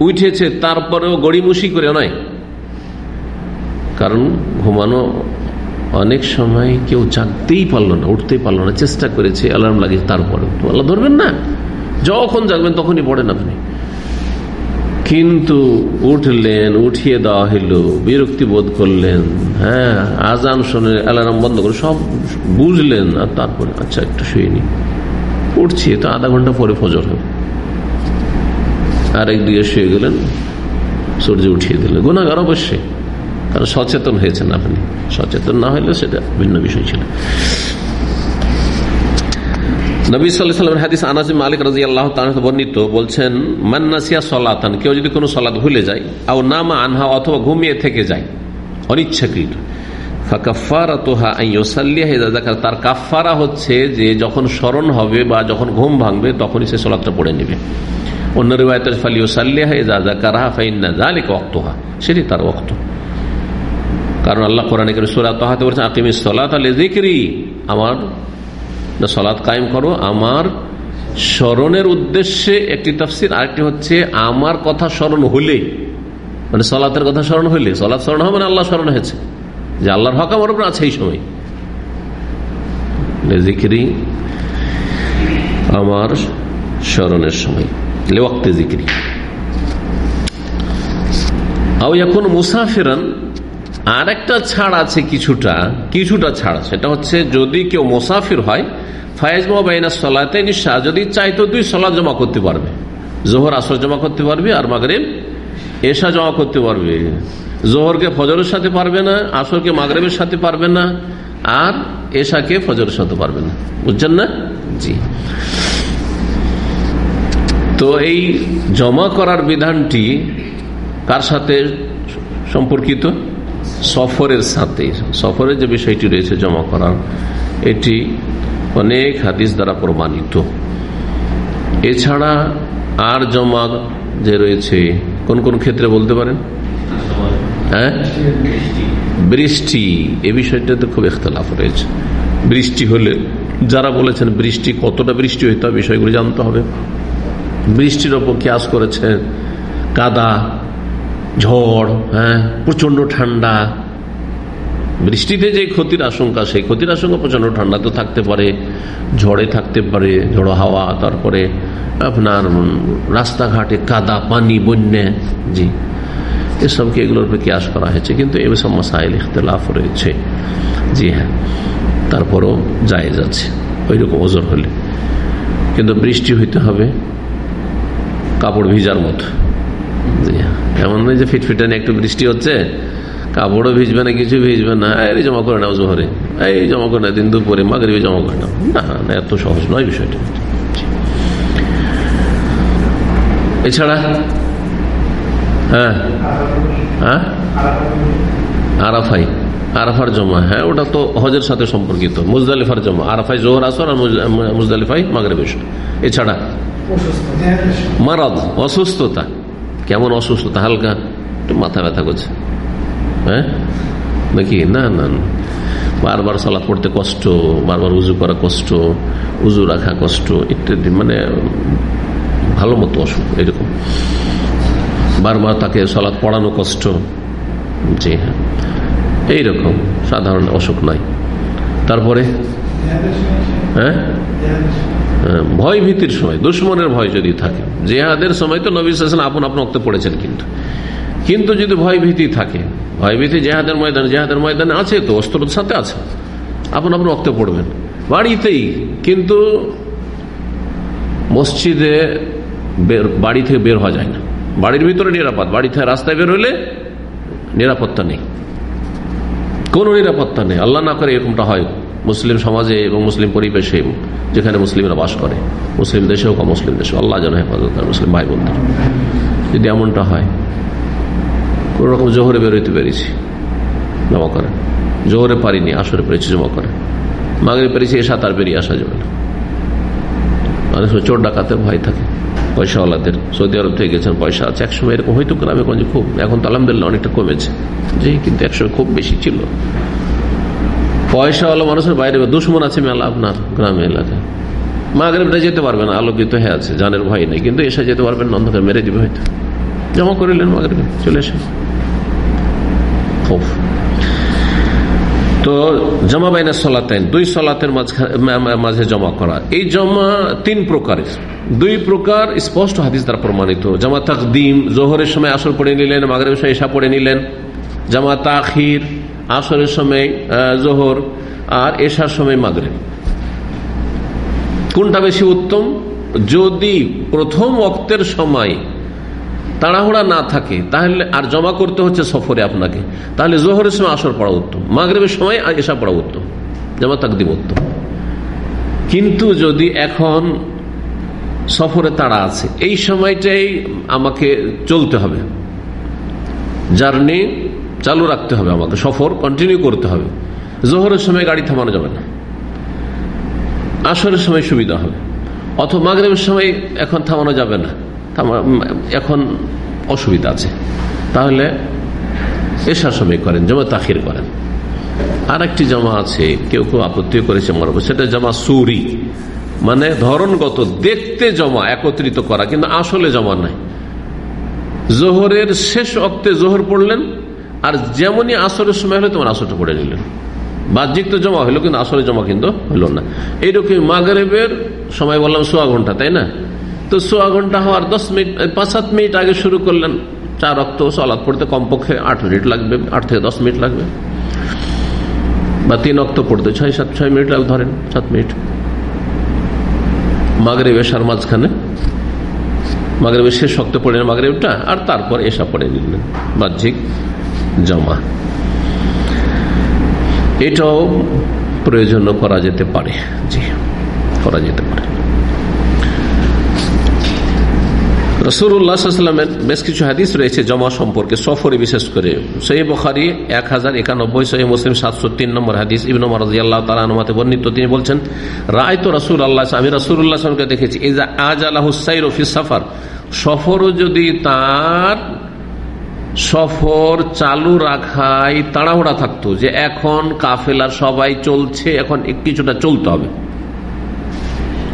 S1: উঠেছে তারপরেও গড়িমুসি করে নয়। কারণ ঘুমানো অনেক সময় কেউ জাগতেই পারল না, উঠতেই পারল না, চেষ্টা করেছে অ্যালার্ম লাগিয়ে তারপরে আল্লাহ ধরবেন না? যখন জাগবেন তখনই পড়েন আপনি। কিন্তু উঠলেন, উঠিয়ে দেওয়া হইল, বিরক্তি বোধ করলেন। হ্যাঁ আজান শুনে, অ্যালার্ম বন্ধ করে সব বুঝলেন। আর তারপরে আচ্ছা একটু শুয়ে নি। উঠছি, তো আধা ঘণ্টা পরে ফজর হবে আর একদিকে শুয়ে গেলেন, সূর্য উঠিয়ে দিলেন। গুণাগার অবশ্যই, কারণ সচেতন হয়েছেন আপনি। সচেতন না হইলে সেটা ভিন্ন বিষয় ছিল। নবী সাল্লামের হাদিস আনাজ মালিক রাজি আল্লাহ বর্ণিত বলছেন মান্নাসিয়া সলাতান কেউ যদি কোনো সলাদ ভুলে যায়, আও নামা আনহা অথবা ঘুমিয়ে থেকে যায়, অনিচ্ছাকৃত। তার কাফারা হচ্ছে যে যখন স্মরণ হবে বা যখন ঘুম ভাঙবে, তখনই সে সলাদটা পড়ে নেবে। অন্য রিবায়তের ফালিও সাল্লিয়া যা কারাহা, ফাইন্না জালিক অক্তহা সেটি তার অক্ত কারণ আল্লাহ কোরআন সুরা তাহাতে বলছেন, আকিমিস সলাত আলে জিক্রি আমার সলাৎ কায়েম করো, আমার স্মরণের উদ্দেশ্যে একটি তফসির, আরেকটি হচ্ছে আমার কথা স্মরণ হলে মানে সলাতের কথা স্মরণ হইলে সলাৎ স্মরণ হবে মানে আল্লাহ স্মরণ হয়েছে। যে আল্লাহর হক আমার উপর আছে এই সময়। আমার স্মরণের সময়। লেওয়াক্তে এখন মুসাফিরান আর একটা ছাড় আছে কিছুটা কিছুটা ছাড় সেটা হচ্ছে যদি কেউ মোসাফির হয়, ফায়েজ মোবাইনা সলাতে নিঃশ্বাস যদি চাইতো দুই সলা জমা করতে পারবে। জোহর আসর জমা করতে পারবে আর মাগরেব এসা জমা করতে পারবে। জোহরকে ফজরের সাথে পারবে না, আসরকে মাগরেবের সাথে পারবে না, আর এশাকে ফজরের সাথে পারবে না। বুঝছেন না? জি। তো এই জমা করার বিধানটি কার সাথে সম্পর্কিত? সফরের সাথে, সফরের যে বিষয়টি রয়েছে জমা করার এটি অনেক হাদিস দ্বারা প্রমাণিত। এছাড়া আর জমা যে রয়েছে, কোন কোন ক্ষেত্রে বলতে পারেন? হ্যাঁ? বৃষ্টি, এ বিষয়টাতে খুব ইখতলাফ রয়েছে। বৃষ্টি হলে, যারা বলেছেন বৃষ্টি কতটা বৃষ্টি হইতে হবে, বিষয়গুলি জানতে হবে। বৃষ্টির ওপর ক্যাস করেছেন, কাদা ঝড় হ্যাঁ প্রচণ্ড ঠান্ডা। বৃষ্টিতে যে ক্ষতির আশঙ্কা, সেই ক্ষতির আশঙ্কা প্রচণ্ড ঠান্ডা তো থাকতে পারে, ঝড়ে থাকতে পারে, ঝড়ো হাওয়া, তারপরে আপনার রাস্তাঘাটে কাদা, পানি, বন্যা, জি, এসবকে এগুলোর উপরে ক্যাশ করা হয়েছে। কিন্তু এ সব মাসাইল ইখতলাফ রয়েছে। জি হ্যাঁ তারপরও জায়েজ আছে ওই রকম ওজন হলে। কিন্তু বৃষ্টি হইতে হবে, কাপড় ভিজার মতো। জি হ্যাঁ। এমন নয় যে ফিটফিটানি একটু বৃষ্টি হচ্ছে কাপড়ও ভিজবে না কিছু ভিজবে না এই জমা করে নাও জোহরে এই জমা করে না দিন দুপুরে মাগরিবে জমা করে নাও। না না এত সহজ নয় বিষয়টা। এছাড়া হ্যাঁ হ্যাঁ আরাফাই আরাফার জমা হ্যাঁ ওটা তো হজের সাথে সম্পর্কিত মুজদালিফার জমা আরাফাই জোহর আসর আর মুজদালিফাই মাগরে বেশ এছাড়া মারাদ অসুস্থতা। কেমন অসুস্থতা হালকা একটু মাথা ব্যথা করছে। হ্যাঁ? নাকি? না না বারবার সালাদ পড়তে কষ্ট, বারবার উজু করা কষ্ট, উজু রাখা কষ্ট ইত্যাদি মানে ভালো মতো অসুখ, এরকম। বারবার তাকে সলাদ পড়ানো কষ্ট। জি হ্যাঁ। এইরকম, সাধারণ অসুখ নাই। তারপরে? হ্যাঁ? ভয় ভীতির সময়, দুশ্মনের ভয় যদি থাকে। জেহাদের সময় তো নবী আপন আপন অক্ত পড়েছেন কিন্তু। কিন্তু যদি ভয় ভীতি থাকে ভয় ভীতি জেহাদের ময়দান, জেহাদের ময়দানে আছে তো, অস্ত্রের সাথে আছে। আপন আপন রক্তে পড়বেন। বাড়িতেই, কিন্তু মসজিদে বাড়ি থেকে বের হওয়া যায় না। বাড়ির ভিতরে নিরাপদ, বাড়ি থেকে রাস্তায় বের হলে নিরাপত্তা নেই। কোন নিরাপত্তা নেই। আল্লাহ না করে এরকমটা হয়। মুসলিম সমাজে এবং মুসলিম পরিবেশে যেখানে মুসলিমরা বাস করে, মুসলিম দেশে হোক মুসলিম দেশে আল্লাহ যেন হেফাজত মুসলিম ভাই বোনদের যদি এমনটা হয়, কোন রকম জোহরে বেরোইতে পেরেছি, জমা করে। জোহরে পারিনি, আসরে পেরেছি, জমা করে। মাগরে পেরেছি এ সাঁতার বেরিয়ে আসা যাবে না। মানুষ চোর ডাকাতের ভয় থাকে। পয়সাওয়ালাদের সৌদি আরব থেকে গেছেন, পয়সা আছে। একসময় এরকম হয়তো গ্রামে খুব এখন তো আলহামদুলিল্লাহ অনেকটা কমেছে। যে কিন্তু একসময় খুব বেশি ছিল। পয়সাওয়ালা মানুষের বাইরে দুশ্মন আছে মেলা আপনার গ্রামে, এলাকায়। মাগরেবটা যেতে পারবেন আলোকিত হয়ে আছে, জানের ভয় নেই, কিন্তু এসে যেতে পারবেন অন্ধকার মেরে দিবে হয়তো। জমা করিলেন মাগরেবে, চলে এসে। তো জমা বাইনা সলাতেন, দুই সলাতের মাঝে জমা করা। এই জমা তিন প্রকারের। দুই প্রকার স্পষ্ট হাদিস দ্বারা প্রমাণিত। জামা তাকদিম, জোহরের সময় আসর পড়ে নিলেন মাগরের সময় এসা পড়ে নিলেন। জামা তাখির আসরের সময় জোহর আর এসার সময় মাগরেব। কোনটা বেশি উত্তম? যদি প্রথম অক্তের সময় তাড়াহুড়া না থাকে, তাহলে আর জমা করতে হচ্ছে সফরে আপনাকে। তাহলে জোহরের সময় আসর পড়া উত্তম, মাগরেবের সময় এসা পড়া উত্তম, জামা তাকদিম উত্তম। কিন্তু যদি এখন সফরে তাড়া আছে, এই সময়টাই আমাকে চলতে হবে। জার্নি চালু রাখতে হবে আমাকে সফর কন্টিনিউ করতে হবে। জোহরের সময় গাড়ি থামানো যাবে না। আসরের সময় সুবিধা হবে। অথবা মাগরেবের সময় এখন থামানো যাবে না। এখন অসুবিধা আছে। তাহলে এসার সময় করেন জমা তাখির করেন। আর একটি জমা আছে, কেউ কেউ আপত্তি করেছে মরব সেটা জমা সুরি। মানে ধরনগত, দেখতে জমা, একত্রিত করা। কিন্তু আসলে জমা নাই। জোহরের শেষ অক্তে জোহর পড়লেন আর যেমনই আসরের সময় হলো, তোমার আসরটা পড়ে নিলেন। বাহ্যিক তো জমা হলো, কিন্তু আসলে জমা কিন্তু হলো না। এইরকম মাগরেবের সময় বললাম সোয়া ঘণ্টা, তাই না? তো সোয়া ঘণ্টা হওয়ার দশ মিনিট পাঁচ সাত মিনিট আগে শুরু করলেন। চার রক্ত সলাদ পড়তে কমপক্ষে আট মিনিট লাগবে, আট থেকে দশ মিনিট লাগবে। বা তিন অক্ত পড়তে ছয়, সাত, ছয় মিনিট লাগবে, ধরেন, সাত মিনিট। মাগরেব এসার মাঝখানে। মাগরেবের শেষ শক্ত পড়ে না মাগরেবটা, আর তারপর এসা পড়ে নিলেন। বাহ্যিক জমা। এটাও প্রয়োজন করা যেতে পারে। জি, করা যেতে পারে। রসুরামের বেশ কিছু হাদিস রয়েছে জমা সম্পর্কে, সফরে বিশেষ করে। সহি বখারি এক হাজার একানব্বই সহি মুসলিম সাতশো তিন নম্বর হাদিস। ইবন মরাজি আল্লাহ তালা অনুমাতে বর্ণিত, তিনি বলছেন রায় তো রসুল আল্লাহ আমি রসুল্লাহকে দেখেছি আজ আল্লাহ হুসাই রফি সাফার সফরও যদি তার সফর চালু রাখায় তাড়াহুড়া থাকতো যে এখন কাফেলার সবাই চলছে, এখন কিছুটা চলতে হবে।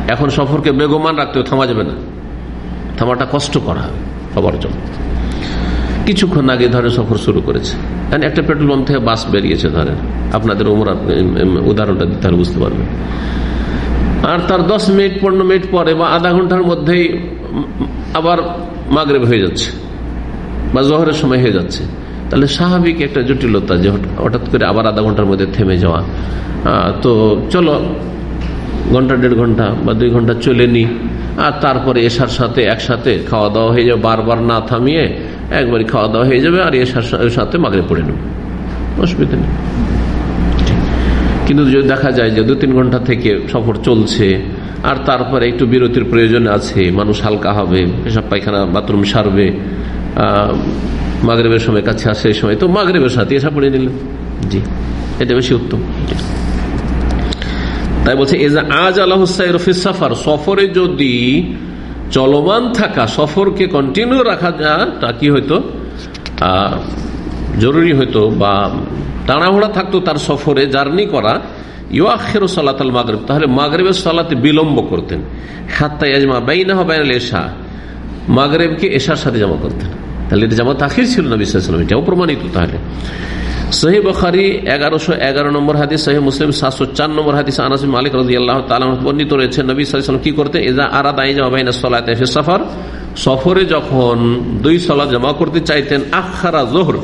S1: এখন সফরকে বেগমান রাখতে থামা যাবে না। থামাটা কষ্ট করা হবে সবার জন্য। কিছুক্ষণ আগে ধরে সফর শুরু করেছে। কারণ একটা পেট্রোল পাম্প থেকে বাস বেরিয়েছে ধরে আপনাদের উমর উদাহরণটা দিতে হলে বুঝতে পারবেন। আর তার দশ মিনিট, পনেরো মিনিট পরে বা আধা ঘণ্টার মধ্যেই আবার মাগরেব হয়ে যাচ্ছে। বা জহরের সময় হয়ে যাচ্ছে। তাহলে স্বাভাবিক একটা জটিলতা যে হঠাৎ করে আবার আধা ঘণ্টার মধ্যে থেমে যাওয়া। তো চলো, ঘণ্টা দেড় ঘণ্টা বা দুই ঘণ্টা চলে নি, আর তারপরে এসার সাথে একসাথে খাওয়া দাওয়া হয়ে যাবে, বারবার না থামিয়ে একবারই খাওয়া দাওয়া হয়ে যাবে, আর এসার সাথে মাগরে পড়ে নেবে। অসুবিধা নেই। কিন্তু যদি দেখা যায় যে দু তিন ঘণ্টা থেকে সফর চলছে, আর তারপরে একটু বিরতির প্রয়োজন আছে, মানুষ হালকা হবে, পেশাব পায়খানা, বাথরুম সারবে মাগরেবের সময় কাছে আসে এই সময়। তো মাগরেবের সাথে এসা পড়ে নিলেন। জি, এটা বেশি উত্তম। তাই বলছে আজ আল্লাহ সাফার সফরে যদি চলমান থাকা, সফরকে কন্টিনিউ রাখা তা কি হয়তো জরুরি হইতো বা তাড়াহুড়া থাকতো তার সফরে, জার্নি করা। ইউআের সালাতাল মাগরীব, তাহলে মাগরেবের সালাতে বিলম্ব করতেন। হাত্তা ইয়াজমা বাইনা বাইনাল এশা, মাগরেবকে এশার সাথে জমা করতেন। তাহলে এটা জামা তাখির ছিল না বিশ্বাস এটাও প্রমাণিত তাহলে। সহি বখারি এগারোশো এগারো নম্বর হাদিস সহি মুসলিম সাতশো চার নম্বর হাদিস, আনাস মালিক রাজি আল্লাহ বর্ণিত রয়েছে, নবী সাল্লাম কি করতেন এজা জামা বাইনা সলাতে সফর সফরে যখন দুই সলা জমা করতে চাইতেন, আখারা জোহর,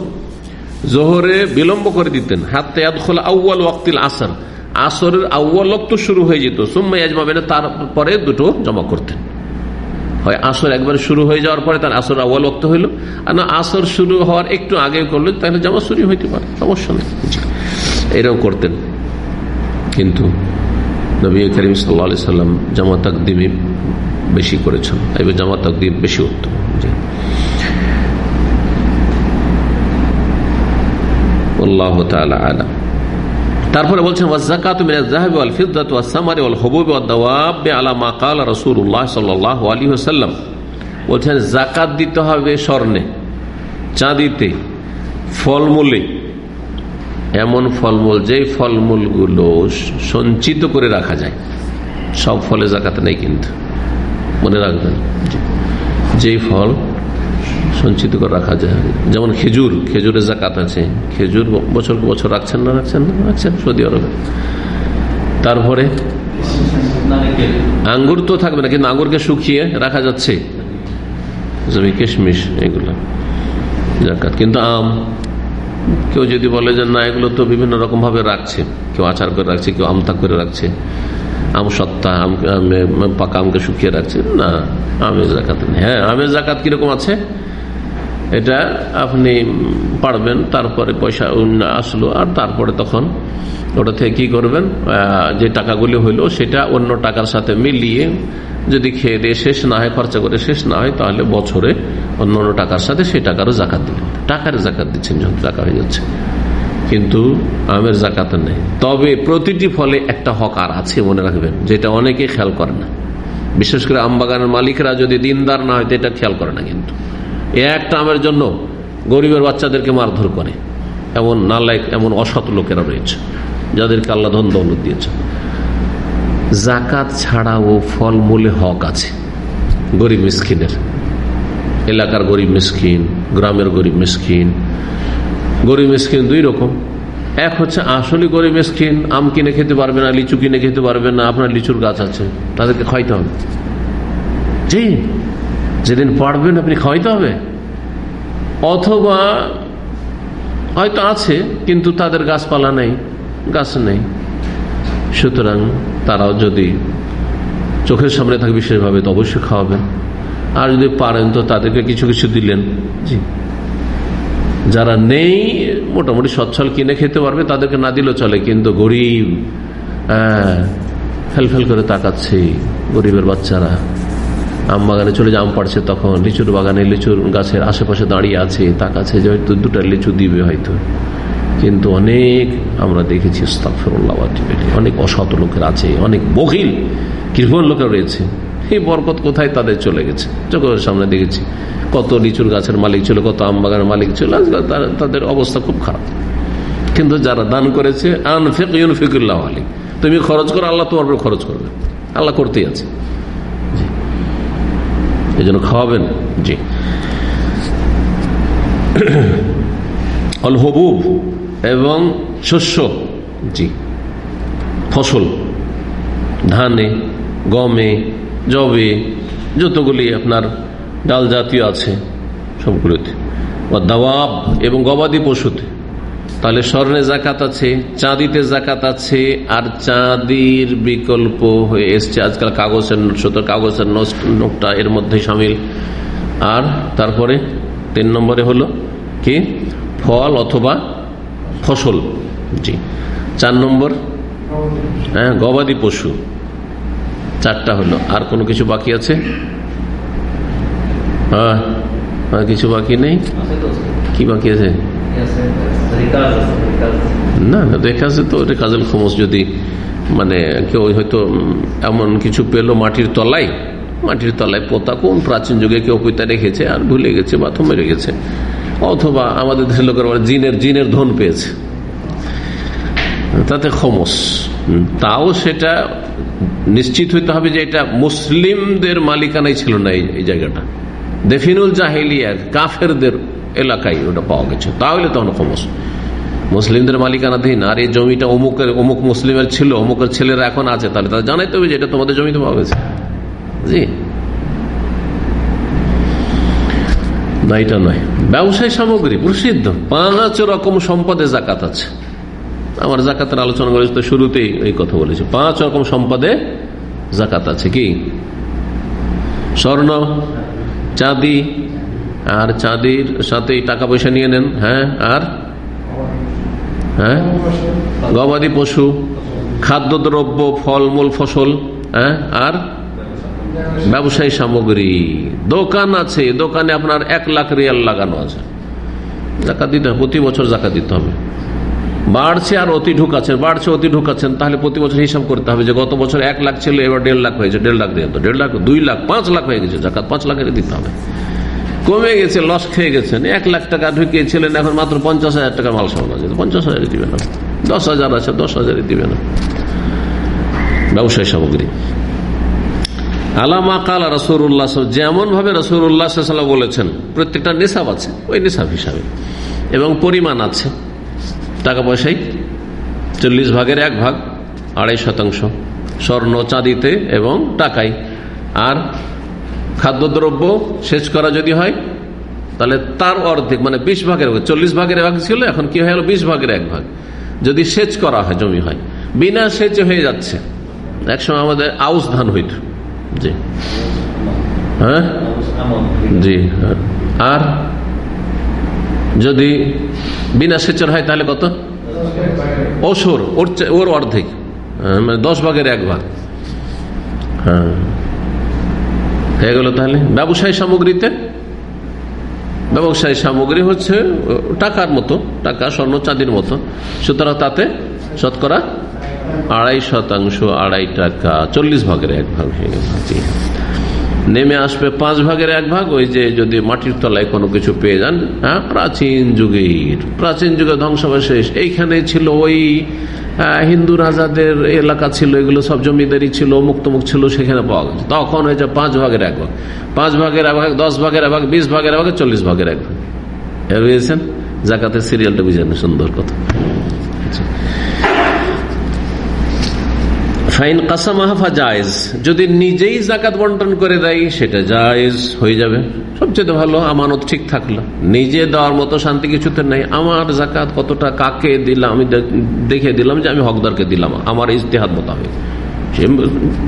S1: জোহরে বিলম্ব করে দিতেন হাতে আউ্য়াল ওয়াক্তিল আসর। আসরের আউ্য়াল শুরু হয়ে যেত, সুম্মা বেনে তারপরে দুটো জমা করতেন। হয়, আসর একবার শুরু হয়ে যাওয়ার পরে তার আসর আউ্য়াল ওক্ত হইল। আর না, আসর শুরু হওয়ার একটু আগে করল তাহলে জামা শুরু হইতে পারে, সমস্যা নেই। এরকম করতেন। কিন্তু নবী করিম সাল্লা সাল্লাম জামা তাকদিমই বেশি করেছেন। এবার জামা তাকদিম বেশি উত্তম। আল্লাহ তালা আলা তারপরে বলছেন আলা বলছেন, যাকাত দিতে হবে স্বর্ণে, চাঁদিতে, ফলমূলে। এমন ফলমূল, যেই ফলমূলগুলো সঞ্চিত করে রাখা যায়। সব ফলে জাকাত নেই কিন্তু। মনে রাখবেন, যেই ফল সঞ্চিত করে রাখা যায়। যেমন খেজুর, খেজুরের জাকাত আছে। খেজুর বছর বছর রাখছেন না রাখছেন না? রাখছেন সৌদি আরবে। তারপরে আঙ্গুর তো থাকবে না, কিন্তু আঙ্গুরকে শুকিয়ে রাখা যাচ্ছে। কিশমিশ, এগুলো, জাকাত। কিন্তু আম, কেউ যদি বলে যে না, এগুলো তো বিভিন্ন রকম ভাবে রাখছে। কেউ আচার করে রাখছে, কেউ আমতা করে রাখছে। আম সত্তা, আম পাকা আমকে শুকিয়ে রাখছে। না, আমের জাকাত হ্যাঁ আমের জাকাত কীরকম আছে? এটা আপনি পারবেন, তারপরে পয়সা আসলো, আর তারপরে তখন ওটা থেকে কি করবেন যে টাকাগুলি হইল সেটা অন্য টাকার সাথে মিলিয়ে যদি খেয়ে দিয়ে শেষ না হয়, খরচা করে শেষ না হয়, তাহলে বছরে অন্য অন্য টাকার সাথে সেই টাকারও জাকাত দিলেন। টাকার জাকাত দিচ্ছেন যখন টাকা হয়ে যাচ্ছে। কিন্তু আমের জাকাত নেই। তবে প্রতিটি ফলে একটা হক আর আছে মনে রাখবেন, যেটা অনেকে খেয়াল করে না। বিশেষ করে আমবাগানের মালিকরা যদি দিনদার না হয়, তো এটা খেয়াল করে না কিন্তু। একটা আমের জন্য গরিবের বাচ্চাদেরকে মারধর করে। এমন নালায়ক, এমন অসৎ লোকেরা রয়েছে, যাদেরকে আল্লাহ ধন দৌলত দিয়েছে জাকাত ছাড়াও ফলমূলে হক আছে গরিব মিসকিনের। এলাকার গরিব মিসকিন, গ্রামের গরিব মিসকিন। গরিব মিসকিন দুই রকম। এক হচ্ছে আসলে গরিব মিসকিন, আম কিনে খেতে পারবে না, লিচু কিনে খেতে পারবে না, আপনার লিচুর গাছ আছে, তাদেরকে খাইতে হবে। জি। যেদিন পারবেন আপনি খাওয়াইতে হবে। অথবা হয়তো আছে, কিন্তু তাদের গাছপালা নেই, গাছ নেই। সুতরাং তারাও যদি চোখের সামনে থাকে বিশেষভাবে, তো অবশ্যই খাওয়াবেন। আর যদি পারেন, তো তাদেরকে কিছু কিছু দিলেন। জি। যারা নেই, মোটামুটি সচ্ছল কিনে খেতে পারবে, তাদেরকে না দিলেও চলে, কিন্তু গরিব ফেল ফেল করে তাকাচ্ছে গরিবের বাচ্চারা। আম বাগানে চলে যে আম পাড়ছে তখন। লিচুর বাগানে লিচুর গাছের আশেপাশে দাঁড়িয়ে আছে তাকাচ্ছে যে হয়তো দুটা লিচু দিবে হয়তো। কিন্তু অনেক আমরা দেখেছি অনেক অসৎ লোকের আছে, অনেক বহিল কৃপণ লোকের রয়েছে। এই বরকত কোথায়? তাদের চলে গেছে। চোখের সামনে দেখেছি, কত লিচুর গাছের মালিক ছিল, কত আম বাগানের মালিক ছিল তাদের অবস্থা খুব খারাপ। কিন্তু যারা দান করেছে ফিকুল্লাহ আলী তুমি খরচ করো, আল্লাহ তোমার খরচ করবে। আল্লাহ করতেই আছে। এই জন্য খাওয়াবেন? জি। অল হবুব এবং শস্য, জি। ফসল, ধানে, গমে জবে যতগুলি আপনার ডাল জাতীয় আছে সবগুলোতে। দাওয়াব এবং গবাদি পশুতে। তাহলে স্বর্ণে জাকাত আছে, চাঁদিতে জাকাত আছে, আর চাঁদির বিকল্প হয়ে এসছে। আজকাল কাগজের শুধু কাগজের নোটটা এর মধ্যে সামিল। আর তারপরে তিন নম্বরে হলো কি? ফল অথবা ফসল। জি। চার নম্বর হ্যাঁ গবাদি পশু। চারটা হলো। আর কোনো কিছু বাকি আছে? হ্যাঁ কিছু বাকি নেই? কি বাকি আছে? না তো যদি মানে কেউ হয়তো এমন কিছু পেল মাটির তলায় মাটির তলায় পোতা, কোন প্রাচীন যুগে কেউ রেখেছে আর ভুলে গেছে বা থমে রেখেছে। অথবা আমাদের দেশের লোকের জিনের জিনের ধন পেয়েছে। তাতে খমস। তাও সেটা নিশ্চিত হইতে হবে যে এটা মুসলিমদের মালিকানাই ছিল না এই জায়গাটা। দেফিনুল জাহিলিয়ার কাফেরদের এলাকায় ওটা পাওয়া গেছে। তাহলে তখন খমস। মুসলিমদের মালিকানাধীন, আর এই জমিটা অমুকের, অমুক মুসলিমের ছিল, অমুকের ছেলেরা এখন আছে তাহলে তারা জানাইতে হবে যে এটা তোমাদের জমিতে পাওয়া জি। জাকাত আছে। আমার জাকাতের আলোচনা করেছি শুরুতেই কথা বলেছি। পাঁচ রকম সম্পদে জাকাত আছে কি? স্বর্ণ, চাঁদি, আর চাঁদির সাথে টাকা পয়সা নিয়ে নেন হ্যাঁ আর হ্যাঁ? গবাদি পশু, খাদ্যদ্রব্য, ফলমূল, ফসল হ্যাঁ? আর ব্যবসায়ী সামগ্রী। দোকান আছে, দোকানে আপনার এক লাখ রিয়াল লাগানো আছে। জাকাত দিতে হবে, প্রতি বছর জাকাত দিতে হবে। বাড়ছে আর অতি ঢুকাচ্ছেন, বাড়ছে, অতি ঢুকাচ্ছেন, তাহলে প্রতি বছর হিসাব করতে হবে যে গত বছর এক লাখ ছিল, এবার দেড় লাখ হয়েছে, দেড় লাখ দিয়ে দেড় লাখ, দুই লাখ, পাঁচ লাখ হয়ে গেছে জাকাত, পাঁচ লাখের দিতে হবে। কমে গেছে লস খেয়ে গেছেন। এক লাখ টাকা ঢুকিয়েছিলেন, এখন মাত্র পঞ্চাশ হাজার টাকা মাল সামান আছে পঞ্চাশ হাজারই দিবে না দশ হাজার আছে, দশ হাজারই দিবে না ব্যবসায়ী সামগ্রী। আলামা কাল রসুল্লাহ যেমন ভাবে রসুল্লাহ বলেছেন, প্রত্যেকটা নেশাব আছে, ওই নেশাব হিসাবে। এবং পরিমাণ আছে। টাকা পয়সাই, চল্লিশ ভাগের এক ভাগ, আড়াই শতাংশ। স্বর্ণ চাঁদিতে এবং টাকাই। আর খাদ্যদ্রব্য সেচ করা যদি হয়, তাহলে তার অর্ধেক মানে বিশ ভাগের চল্লিশ ভাগের ভাগ ছিল, এখন কি হয়ে গেল? বিশ ভাগের এক ভাগ। যদি সেচ করা হয়, জমি হয়, বিনা সেচে হয়ে যাচ্ছে। একসময় আমাদের আউশ ধান হইত। জি। হ্যাঁ? জি আর যদি বিনা সেচের হয়, তাহলে কত? ওসর ওর ওর অর্ধেক মানে দশ ভাগের এক ভাগ। হ্যাঁ। হয়ে গেল তাহলে? ব্যবসায়ী সামগ্রীতে? ব্যবসায়ী সামগ্রী হচ্ছে টাকার মতো, টাকা, স্বর্ণ, চাঁদির মতো। সুতরাং তাতে শতকরা আড়াই শতাংশ, আড়াই টাকা, চল্লিশ ভাগের এক ভাগ হয়ে গেল। নেমে আসবে পাঁচ ভাগের এক ভাগ, ওই যে যদি মাটির তলায় কোনো কিছু পেয়ে যান হ্যাঁ প্রাচীন যুগের, প্রাচীন যুগে ধ্বংসাবশেষ, এইখানে ছিল ওই হিন্দু রাজাদের এলাকা ছিল, এগুলো সব জমিদারি ছিল, মুক্তমুখ ছিল, সেখানে পাওয়া গেছে। তখন হয়েছে পাঁচ ভাগের এক ভাগ। পাঁচ ভাগের এক ভাগ, দশ ভাগের এক ভাগ, বিশ ভাগের এক ভাগ, চল্লিশ ভাগের এক ভাগ। বুঝেছেন? জাকাতের সিরিয়ালটা বুঝেন, সুন্দর কথা। ফাইন কাসাম মাহাফা জায়েজ যদি নিজেই জাকাত বন্টন করে দেয়, সেটা জায়েজ হয়ে যাবে। সবচেয়ে ভালো, আমানত ঠিক থাকল। নিজে দেওয়ার মতো শান্তি কিছুতে নেই। আমার জাকাত কতটা কাকে দিলাম, আমি দেখে দিলাম যে আমি হকদারকে দিলাম। আমার ইস্তেহাত মোতাবেক। সে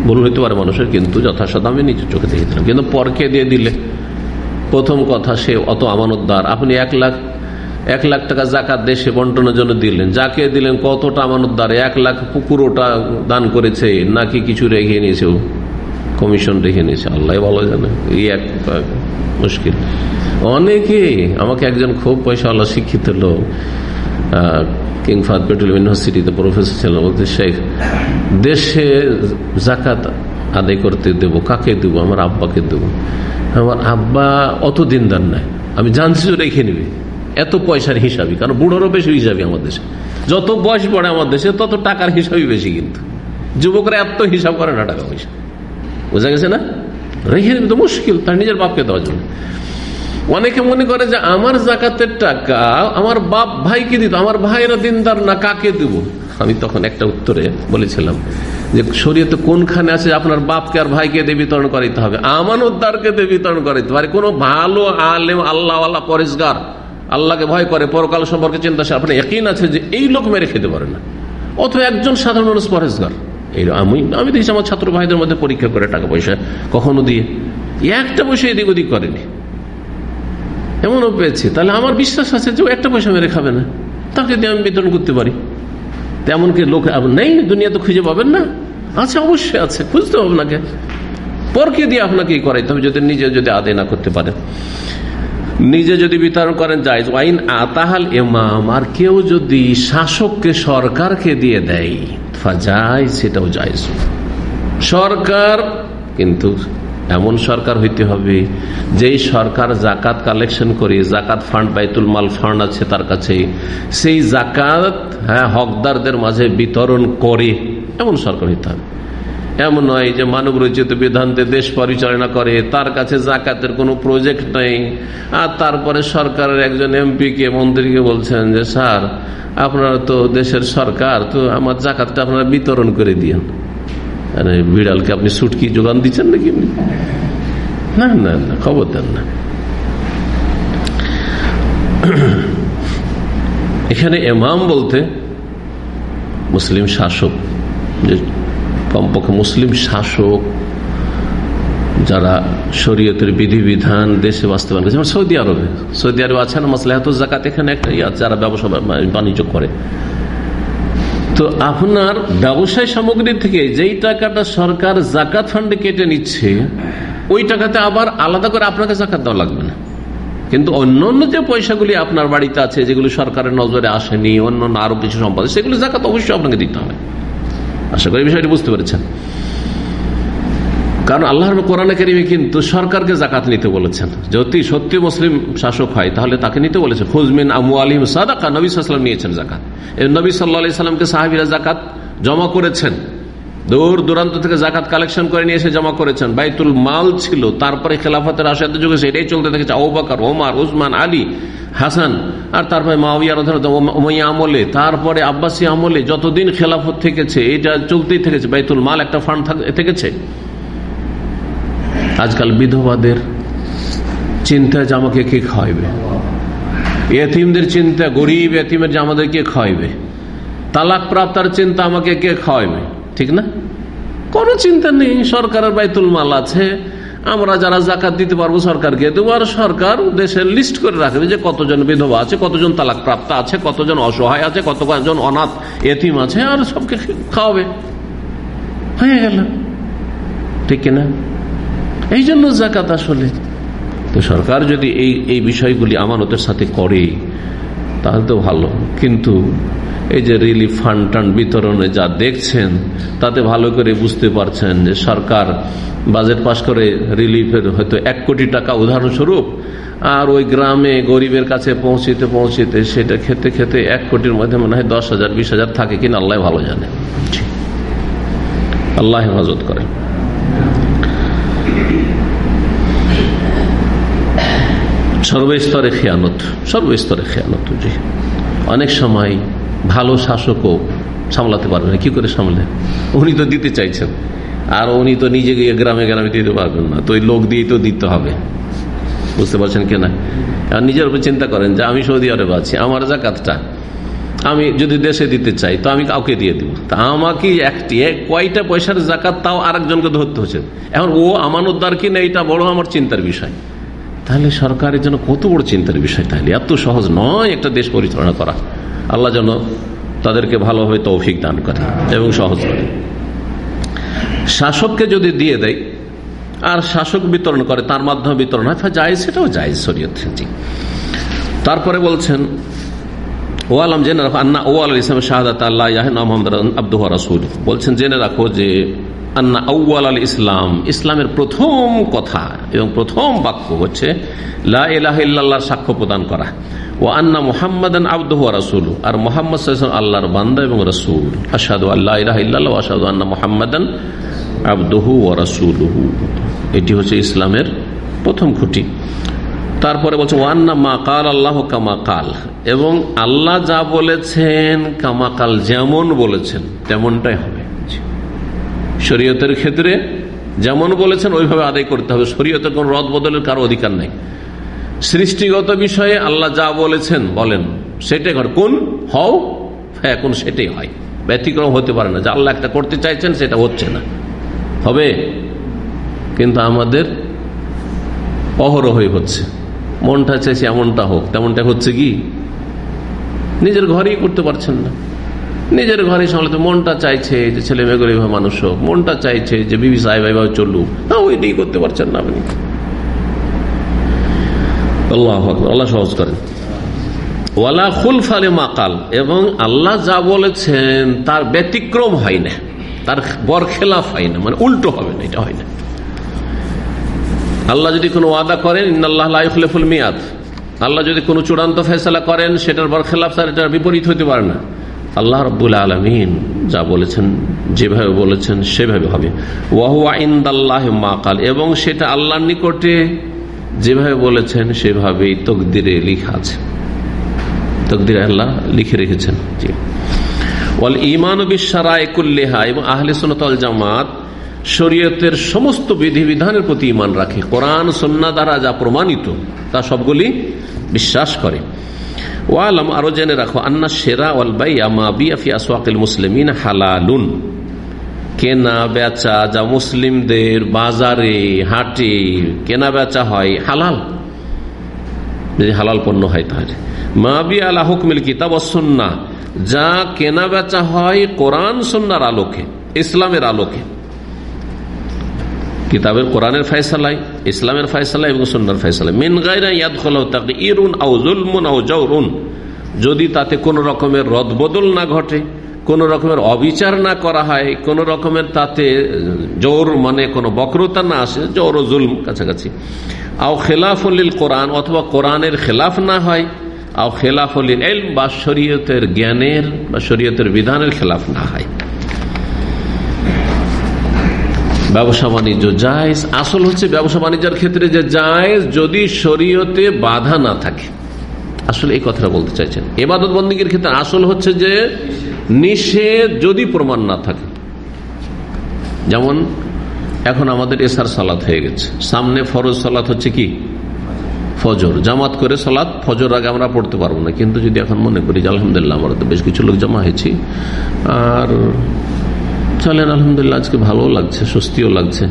S1: ভুল হইতে পারে মানুষের, কিন্তু যথাসাথ আমি নিজের চোখে দেখে দিলাম। কিন্তু পরকে দিয়ে দিলে, প্রথম কথা সে অত আমানতদার। আপনি এক লাখ এক লাখ টাকা জাকাত দেশে বন্টনের জন্য দিলেন। যাকে দিলেন, কতটা আমানত এক লাখ পুকুরোটা দান করেছে, নাকি কিছু রেখে নিয়েছে কমিশন রেখে নিয়েছে আল্লাহ ভালো জানে। এই এক মুশকিল। অনেকে, আমাকে একজন খুব পয়সা আল্লাহ শিক্ষিত লোক কিংফাদ পেট্রোলিয়াম ইউনিভার্সিটিতে প্রফেসর ছিলেন বলতে শেখ। দেশে জাকাত আদায় করতে দেব, কাকে দেব? আমার আব্বাকে দেব। আমার আব্বা অত দিনদার নাই। আমি জানছি রেখে নিবে। এত পয়সার হিসাবই, কারণ বুড়োরও বেশি হিসাবই আমার দেশে। যত বয়স পড়ে আমার দেশে, তত টাকার হিসাবই বেশি কিন্তু। যুবকরা এত হিসাব করে না টাকা পয়সা। বোঝা গেছে না? রেখে দেবে তো মুশকিল, তার নিজের বাপকে দেওয়ার জন্য। অনেকে মনে করে যে আমার জাকাতের টাকা আমার বাপ ভাইকে দিত, আমার ভাইরা দিনদার না কাকে দেব? আমি তখন একটা উত্তরে বলেছিলাম যে শরীয়তে কোনখানে আছে আপনার বাপকে আর ভাইকে দিয়ে বিতরণ করাইতে হবে? আমানতদারকে দিয়ে বিতরণ করাইতে পারে কোনো ভালো আলেম আল্লাহ আল্লাহ পরিষ্কার। আল্লাহকে ভয় করে, পরকাল সম্পর্কে চিন্তা আপনি একই আছে যে এই লোক মেরে খেতে পারে না। অথবা একজন সাধারণ মানুষ পরেশগার এই আমি আমি দেখছি আমার ছাত্র ভাইদের মধ্যে পরীক্ষা করে টাকা পয়সা কখনো দিয়ে। একটা পয়সা এদিক ওদিক করেনি। এমনও পেয়েছি। তাহলে আমার বিশ্বাস আছে যে একটা পয়সা মেরে খাবে না। তাকে দিয়ে আমি বিতরণ করতে পারি। তেমন কি লোক নেই? দুনিয়া তো খুঁজে পাবেন না? আছে, অবশ্যই আছে। খুঁজতে হবে আপনাকে। পরকে দিয়ে আপনাকে করাইতে হবে, যদি নিজে যদি আদায় না করতে পারে। নিজে যদি বিতরণ করেন জায়জ। ওয়াইন আতাহাল এমাম আর কেউ যদি শাসককে সরকারকে দিয়ে দেয় যায় সেটাও জায়জ। সরকার কিন্তু এমন সরকার হইতে হবে, যেই সরকার জাকাত কালেকশন করে, জাকাত ফান্ড, বাইতুল মাল ফান্ড আছে তার কাছে, সেই জাকাত হ্যাঁ হকদারদের মাঝে বিতরণ করে, এমন সরকার হইতে হবে। এমন নয় যে মানব রচিত বিধান্তে দেশ পরিচালনা করে, তার কাছে জাকাতের কোনো প্রজেক্ট নেই। আর তারপরে সরকারের একজন এমপি কে মন্ত্রীকে বলছেন যে, স্যার, আপনারা তো দেশের সরকার, তো আমার জাকাতটা আপনারা বিতরণ করে দিয়েন। বিড়ালকে আপনি সুটকি যোগান দিচ্ছেন নাকি না না না, খবর দেন না। এখানে এমাম বলতে মুসলিম শাসক কমপক্ষে মুসলিম শাসক যারা শরীয়তের বিধিবিধান দেশে বাস্তবায়ন করেছে, যেমন সৌদি আরবে। সৌদি আরবে আছে না মাসলাহাত জাকাত এখানে একটা যারা ব্যবসা বাণিজ্য করে। তো আপনার ব্যবসায় সামগ্রী থেকে যেই টাকাটা সরকার জাকাত ফান্ডে কেটে নিচ্ছে, ওই টাকাতে আবার আলাদা করে আপনাকে জাকাত দেওয়া লাগবে না। কিন্তু অন্য অন্য যে পয়সাগুলি আপনার বাড়িতে আছে, যেগুলি সরকারের নজরে আসেনি অন্য অন্য আরও কিছু সম্পদ সেগুলি জাকাত অবশ্যই আপনাকে দিতে হবে। আশা করি বিষয়টি বুঝতে পেরেছেন। কারণ আল্লাহর কোরআন কেরিমে কিন্তু সরকারকে জাকাত নিতে বলেছেন। যদি সত্যি মুসলিম শাসক হয়, তাহলে তাকে নিতে বলেছে খুজমিন আমু আলিম সাদাকা, নবী সাল্লাম নিয়েছেন জাকাত। নবী সাল্লা সাল্লামকে সাহাবিরা জাকাত জমা করেছেন। দূর দূরান্ত থেকে জাকাত কালেকশন করে নিয়ে এসে জমা করেছেন। বাইতুল মাল ছিল, তারপরে খেলাফতের আসাদের যুগে সেটাই চলতে থেকেছে আবাকার ওমার, উসমান, আলী, হাসান, আর তারপরে মাওয়ার আমলে, তারপরে আব্বাসী আমলে যতদিন খেলাফত থেকেছে, এটা চলতেই থেকেছে। বাইতুল মাল একটা ফান্ড থেকেছে। আজকাল বিধবাদের চিন্তা জামাকে কে খাওয়াইবে? এতিমদের চিন্তা গরিব এতিমের জামাদের কে খাওয়াইবে? তালাক প্রাপ্তার চিন্তা আমাকে কে খাওয়াইবে? ঠিক না? কোনো চিন্তা নেই, সরকারের বাইতুল মাল আছে। আমরা যারা জাকাত দিতে পারব সরকারকে দেবো, আর সরকার দেশের লিস্ট করে রাখবে যে কতজন বিধবা আছে, কতজন তালাক প্রাপ্ত আছে, কতজন অসহায় আছে, কতজন অনাথ এতিম আছে, আর সবকে খাওয়াবে। হয়ে গেল। ঠিক কিনা? এই জন্য জাকাত আসলে। তো সরকার যদি এই এই বিষয়গুলি আমানতের সাথে করে তাহলে তো ভালো। কিন্তু এই যে রিলিফ ফান্ড টান্ড বিতরণে যা দেখছেন, তাতে ভালো করে বুঝতে পারছেন যে সরকার বাজেট পাশ করে রিলিফের হয়তো এক কোটি টাকা উদাহরণস্বরূপ, আর ওই গ্রামে গরিবের কাছে পৌঁছিতে পৌঁছিতে সেটা খেতে খেতে এক কোটির মধ্যে মনে হয় দশ হাজার, বিশ হাজার থাকে কিনা আল্লাহ ভালো জানে। আল্লাহ হেফাজত করে। সর্বস্তরে খেয়ানত সর্বস্তরে খেয়ানত জি। অনেক সময় ভালো শাসকও সামলাতে পারবেন না। কি করে সামলে? উনি তো দিতে চাইছেন। আর উনি তো নিজে গিয়ে গ্রামে গ্রামে দিতে পারবেন না। তো ওই লোক দিয়েই তো দিতে হবে। বুঝতে পারছেন কেনা আর নিজের উপর চিন্তা করেন যে আমি সৌদি আরবে আছি, আমার জাকাতটা আমি যদি দেশে দিতে চাই, তো আমি কাউকে দিয়ে দিব। তা আমাকে একটি কয়টা পয়সার জাকাত তাও আরেকজনকে ধরতে হচ্ছে। এখন ও আমানতদার কিনা, এটা বড় আমার চিন্তার বিষয়। তাহলে সরকারের জন্য কত বড় চিন্তার বিষয় তাহলে? এত সহজ নয় একটা দেশ পরিচালনা করা। আল্লাহ যেন তাদেরকে ভালোভাবে তৌফিক দান করে এবং সহজ করে। শাসককে যদি দিয়ে দেয়, আর শাসক বিতরণ করে, তার মাধ্যমে বিতরণ হয় যায় সেটাও যায় শরীয়ত তারপরে বলছেন ওয়ালাম জেনে রাখো, আন্না ওয়াল ইসলাম শাহাদাত আল্লাহ আব্দুহ রাসুল বলছেন, জেনে রাখো যে আন্না আউ্য়াল আল ইসলাম। ইসলামের প্রথম কথা এবং প্রথম বাক্য হচ্ছে লাহ সাক্ষ্য প্রদান করা। ও আন্না মোহাম্মদান আব্দুহ রাসুল আর মোহাম্মদ আল্লাহর বান্দা এবং রসুল। আসাদু আল্লাহ ইলাহ আসাদু আন্না মোহাম্মদান আব্দুহু ও রাসুলহু। এটি হচ্ছে ইসলামের প্রথম খুঁটি। তারপরে বলছে ওয়ান্না মা কাল আল্লাহ কামা কাল। এবং আল্লাহ যা বলেছেন কামাকাল যেমন বলেছেন, তেমনটাই হবে। শরীয়তের ক্ষেত্রে যেমন বলেছেন, ওইভাবে আদায় করতে হবে। শরীয়তের কোন রদ বদলের কারও অধিকার নেই। সৃষ্টিগত বিষয়ে আল্লাহ যা বলেছেন, বলেন, সেটাই ঘর কোন? হও হ্যাঁ কোন সেটাই হয়। ব্যতিক্রম হতে পারে না। যে আল্লাহ একটা করতে চাইছেন, সেটা হচ্ছে না। হবে? কিন্তু আমাদের অহরহই হচ্ছে। মনটা চাইছে এমনটা হোক, তেমনটা হচ্ছে কি? নিজের ঘরেই করতে পারছেন না। নিজের ঘরে সামলাতে মনটা চাইছে যে ছেলে মেয়ে গরিব মানুষ হোক। মনটা চাইছে যে বিবি সাহেব এভাবে চলুক। না ওইটাই করতে পারছেন না আপনি। আল্লাহ আল্লাহ সহজ করেন ওয়ালা ফুল ফালে এবং আল্লাহ যা বলেছেন তার ব্যতিক্রম হয় না। তার বরখেলাফ হয় না। মানে উল্টো হবে না, এটা হয় না। আল্লাহ যদি কোনো ওয়াদা করেন ইন্নআল্লাহ লাইফুল মিয়াদ। আল্লাহ যদি কোনো চূড়ান্ত ফেসলা করেন, সেটার বর খেলাফ তার, এটার বিপরীত হতে পারে না। আল্লাহ রব্বুল আলমিন যা বলেছেন, যেভাবে বলেছেন সেভাবে হবে। ওয়াহুয়া ইন্দাল্লাহ মাকাল এবং সেটা আল্লাহর নিকটে যেভাবে বলেছেন, সেভাবেই তকদিরে লিখা আছে। তকদিরে আল্লাহ লিখে রেখেছেন। জি। ওয়াল ইমান বিশ্বারায়কুল্লেহা এবং আহলে সোনতল জামাত শরীয়তের সমস্ত বিধিবিধানের প্রতি ইমান রাখে। কোরআন সন্না দ্বারা যা প্রমাণিত, তা সবগুলি বিশ্বাস করে। ওয়ালাম, আরও জেনে রাখো, আন্না সেরা ওয়াল বাই আমা বিয়াফি আসওয়াকিল মুসলিমিন হালালুন। কেনা বেচা যা মুসলিমদের বাজারে, হাটে কেনা বেচা হয় হালাল। যদি হালাল পণ্য হয় তাহলে। মাবি আলা হুকমিল কিতাব সন্না যা কেনা বেচা হয় কোরআন সন্ন্যার আলোকে, ইসলামের আলোকে। কিতাবের কোরআনের ফয়সালাই ইসলামের ফয়সালা এবং সন্ন্যার ফয়সালা। মিন গায়রা ইয়াদ ইরুন আউ জুলমুন আউ জাউরুন যদি তাতে কোন রকমের রদবদল না ঘটে, কোন রকমের অবিচার না করা হয়, কোন রকমের তাতে জোর মানে কোনো বক্রতা না আসে, জোর জুলম কাছাকাছি। আও খেলাফলিল কোরআন অথবা কোরআনের খেলাফ না হয়, আও খেলাফলিল এল বা শরীয়তের জ্ঞানের বা শরীয়তের বিধানের খেলাফ না হয়। ব্যবসা বাণিজ্য, জায়জ। আসল হচ্ছে ব্যবসা বাণিজ্যের ক্ষেত্রে যে জায়জ, যদি শরীয়তে বাধা না থাকে। আসলে এই কথাটা বলতে চাইছেন। এবাদত বন্দীগীর ক্ষেত্রে আসল হচ্ছে যে নিষেধ যদি প্রমাণ না থাকে। যেমন, এখন আমাদের এসার সালাত হয়ে গেছে। সামনে ফরজ সালাত হচ্ছে কি? ফজর। জামাত করে সালাত ফজর আগে আমরা পড়তে পারব না। কিন্তু যদি এখন মনে করি আলহামদুলিল্লাহ, আমরা তো বেশ কিছু লোক জমা হয়েছি। আর চলেন, আলহামদুলিল্লাহ, আজকে ভালো লাগছে, স্বস্তিও লাগছে।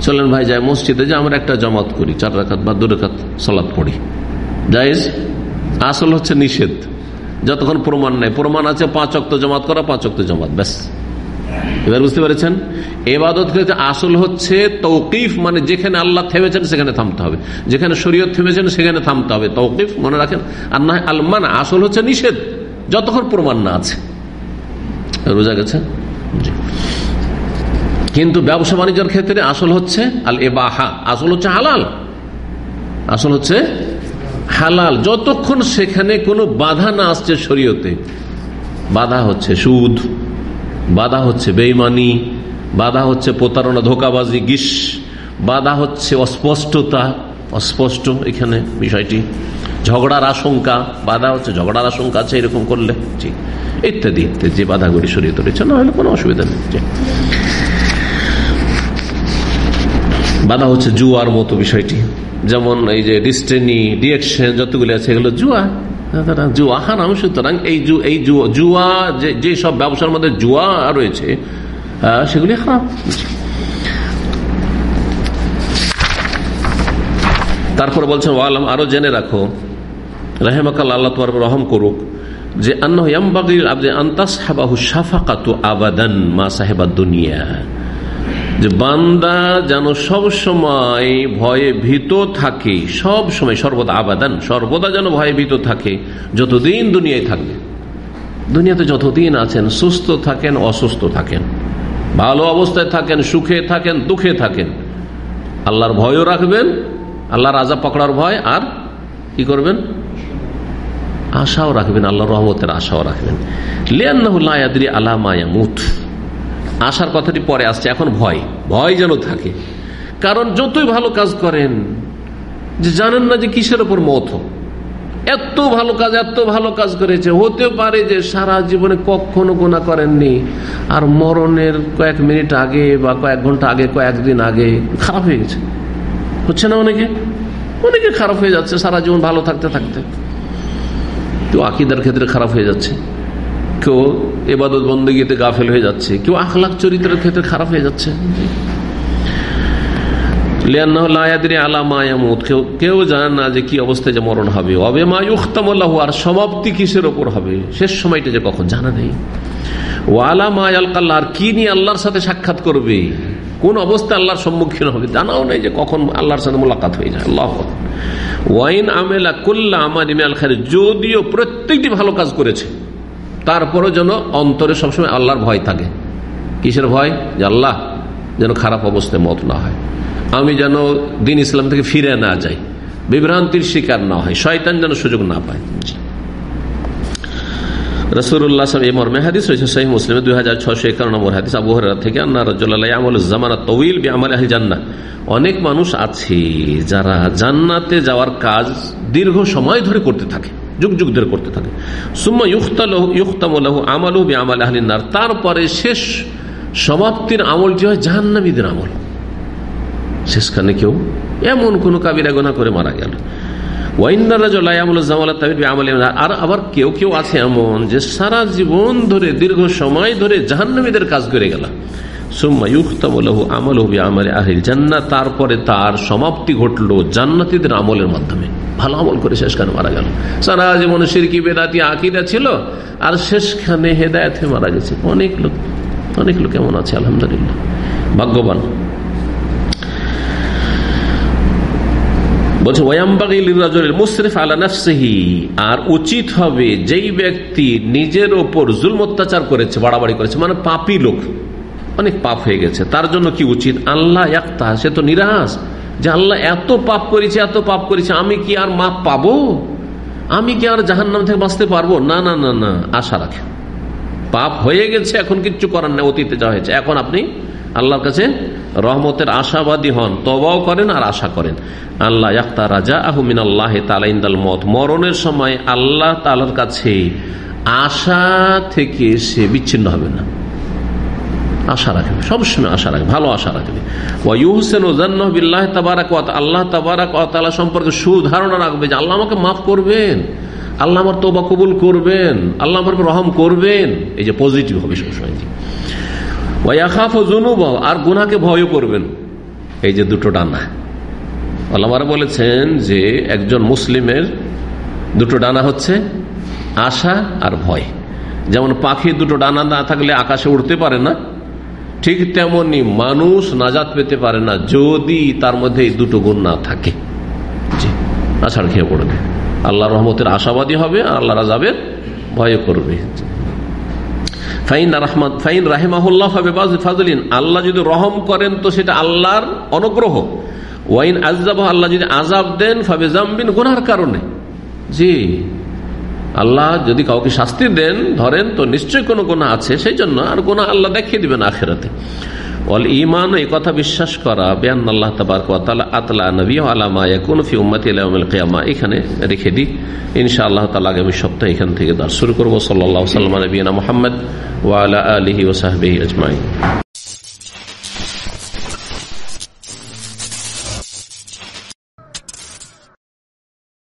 S1: চলেন ভাই, যাই, মসজিদে যে আমরা একটা জমাত করি, চার রাখাত বা দু রাখাত সালাত পড়ি। জায়েজ আসল হচ্ছে নিষেধ। যতক্ষণ প্রমাণ নেই, প্রমাণ আছে পাঁচ অক্ত জমাত করা, পাঁচ অক্ত জমাত, ব্যাস। এবার বুঝতে পেরেছেন? এবাদত আসল হচ্ছে তৌকিফ মানে যেখানে আল্লাহ থেমেছেন, সেখানে থামতে হবে। যেখানে শরীয়ত থেমেছেন, সেখানে থামতে হবে। তৌকিফ, মনে রাখেন? আর না আলমান আসল হচ্ছে নিষেধ, যতক্ষণ প্রমাণ না আছে। রোজা গেছে? কিন্তু ব্যবসা বাণিজ্যের ক্ষেত্রে আসল হচ্ছে আল এবাহা আসল হচ্ছে হালাল। আসল হচ্ছে হালাল। যতক্ষণ সেখানে কোনো বাধা না আসছে শরীয়তে, বাধা হচ্ছে সুদ, বাধা হচ্ছে বেইমানি, বাধা হচ্ছে প্রতারণা, ধোকাবাজি, গিস, বাধা হচ্ছে অস্পষ্টতা। অস্পষ্ট এখানে বিষয়টি। ঝগড়ার আশঙ্কা, বাধা হচ্ছে ঝগড়ার আশঙ্কা আছে এরকম করলে ইত্যাদি ইত্যাদি যে বাধাগুলি শরীয়ত রয়েছে, না হলে কোনো অসুবিধা নেই বাধা হচ্ছে জুয়ার মতো বিষয়টি। যেমন এই যে ডিস্টেনি ডিএকশন যতগুলি আছে, এগুলো জুয়া। জুয়া, হারাম। সুতরাং এই এই জুয়া, যে সব ব্যবসার মধ্যে জুয়া রয়েছে সেগুলি হারাম। তারপরে বলছেন, ওয়ালাম, আরও জেনে রাখো। রাহেমাকাল আল্লাহ তোমার রহম করুক যে আবাদান মা সাহেবা দুনিয়া। যে বান্দা যেন সব সময় ভয়ে ভীত থাকে, সব সময় সর্বদা আবাদান, সর্বদা যেন ভয়ে ভীত থাকে, যতদিন দুনিয়ায় থাকবে। দুনিয়াতে যতদিন আছেন, সুস্থ থাকেন, অসুস্থ থাকেন, ভালো অবস্থায় থাকেন, সুখে থাকেন, দুঃখে থাকেন, আল্লাহর ভয়ও রাখবেন, আল্লাহর রাজা পকড়ার ভয়, আর কি করবেন? আশাও রাখবেন আল্লাহ রহমতের আশাও রাখবেন। লিয়ান্নাহুল্লাহাদি আলা মায়ামুথ আশার কথাটি পরে আসছে, এখন ভয় ভয় যেন থাকে। কারণ যতই ভালো কাজ করেন, যে জানেন না যে কিসের ওপর মত। এত ভালো কাজ, এত ভালো কাজ করেছে, হতে পারে যে সারা জীবনে কখনো গোনা করেননি, আর মরণের কয়েক মিনিট আগে বা কয়েক ঘণ্টা আগে কয়েকদিন আগে খারাপ হয়ে গেছে। হচ্ছে না অনেকে? অনেকে খারাপ হয়ে যাচ্ছে, সারা জীবন ভালো থাকতে থাকতে। কেউ আকিদার ক্ষেত্রে খারাপ হয়ে যাচ্ছে। কেউ এবাদত বন্দীতে গাফেল হয়ে যাচ্ছে, কেউ আখলাখ চরিত্রের ক্ষেত্রে খারাপ হয়ে যাচ্ছে। কেউ না যে যে মরণ হবে। অবে সমাপ্তি কিসের ওপর হবে? শেষ সময়টা যে জানা নেই। ও আলা মায়াল্লাহ আর নিয়ে আল্লাহর সাথে সাক্ষাৎ করবে? কোন অবস্থা আল্লাহর সম্মুখীন হবে? জানাও নেই যে কখন আল্লাহর সাথে মোলাকাত হয়ে যায়। আল্লাহ ওয়াইন আমেলা কুল্লা আমার ইমাল খার যদিও প্রত্যেকটি ভালো কাজ করেছে তারপরও যেন অন্তরে সবসময় আল্লাহর ভয় থাকে। কিসের ভয়? যে আল্লাহ যেন খারাপ অবস্থায় মত না হয়। আমি যেন দিন ইসলাম থেকে ফিরে না যাই, বিভ্রান্তির শিকার না হয় শয়তান যেন সুযোগ না পায়। এই মর্মে হাজার নম্বর থেকে, আন্না জামানা তবিল জান্না অনেক মানুষ আছে যারা জান্নাতে যাওয়ার কাজ দীর্ঘ সময় ধরে করতে থাকে। যুগ যুগ ধরে করতে থাকে। সুম্মা ইউখতামলাহু আমালু বি আমল আহলিনার তারপরে শেষ সমাপ্তির আমলটি হয় জাহান্নামীদের আমল। শেষখানে কেউ এমন কোন কাবিরা গোনা করে মারা গেল। আর আবার কেউ কেউ আছে এমন যে সারা জীবন ধরে, দীর্ঘ সময় ধরে জাহান্নামীদের কাজ করে গেল। তারপরে তার সমাপ্তি ঘটলো জান্নাতিদের আমলের মাধ্যমে। ভালো আমল করে শেষখানে মারা গেল। সারা জীবন সিরকি, বেদাতি, আকিদা ছিল, আর শেষখানে হেদায়ত মারা গেছে। অনেক লোক অনেক লোক এমন আছে, আলহামদুলিল্লাহ। ভাগ্যবান। বলছে মুশরিফ আলা নাফসিহি আর উচিত হবে যেই ব্যক্তি নিজের ওপর জুল অত্যাচার করেছে, বাড়াবাড়ি করেছে মানে পাপি লোক, অনেক পাপ হয়ে গেছে। তার জন্য কি উচিত? আল্লাহ একটা সে তো নিরাশ। যে আল্লাহ এত পাপ করেছে, এত পাপ করেছে, আমি কি আর মাপ পাবো? আমি কি আর জাহান নাম থেকে বাঁচতে পারব? না না না না, আশা রাখেন। পাপ হয়ে গেছে, এখন কিচ্ছু করার নেই, অতীতে যা হয়েছে। এখন আপনি আল্লাহর কাছে রহমতের আশাবাদী হন তবাও করেন আর আশা করেন। আল্লাহ রাজা আহমিন আল্লাহ তালাইন্দাল মত মরণের সময় আল্লাহ তালার কাছে আশা থেকে সে বিচ্ছিন্ন হবে না। আশা রাখবে, সবসময় আশা রাখবে, ভালো আশা রাখবে। ওয়ুহসেন ওজান্নবিল্লাহ তাবারাক আল্লাহ তাবারাক তালা সম্পর্কে সুধারণা রাখবে যে আল্লাহ আমাকে মাফ করবেন, আল্লাহ আমার তোবা কবুল করবেন, আল্লাহ আমার রহম করবেন। এই যে পজিটিভ হবে সবসময়। ও আর গুনাকে ভয় করবেন। এই যে দুটো ডানা। আল্লামারা বলেছেন যে একজন মুসলিমের দুটো ডানা হচ্ছে আশা আর ভয়। যেমন পাখি দুটো ডানা না থাকলে আকাশে উঠতে পারে না ঠিক তেমনি মানুষ নাজাত পেতে পারে না যদি তার মধ্যে এই দুটো গুণ না থাকে। জি আষাঢ় খেয়ে পড়বে আল্লাহ রহমতের আশাবাদী হবে, আল্লাহ রাজাবের ভয় করবে। ফাইন রাহমাদ ফাইন রাহেমাহুল্লাহ হবে ফাজলিন। আল্লাহ যদি রহম করেন তো সেটা আল্লাহর অনুগ্রহ। ওয়াইন আজাব আল্লাহ যদি আজাব দেন ফাবে জাম্বিন গুনার কারণে। জি। আল্লাহ যদি কাউকে শাস্তি দেন, ধরেন তো নিশ্চয়ই কোনো গোনা আছে, সেই জন্য আর গোনা আল্লাহ দেখিয়ে দিবেন আখেরাতে। অল ইমান এই কথা বিশ্বাস করা বেয়ান আল্লাহ তাবার আতলা নবী আলামা কোন ফি উম্মতি কেয়ামা। এখানে রেখে দিই ইনশা আল্লাহ তালা আগামী সপ্তাহে এখান থেকে দাস শুরু করব সাল্লাহ সাল্লাম নবীনা মোহাম্মদ ওয়ালা আলহি ওসাহবি আজমাই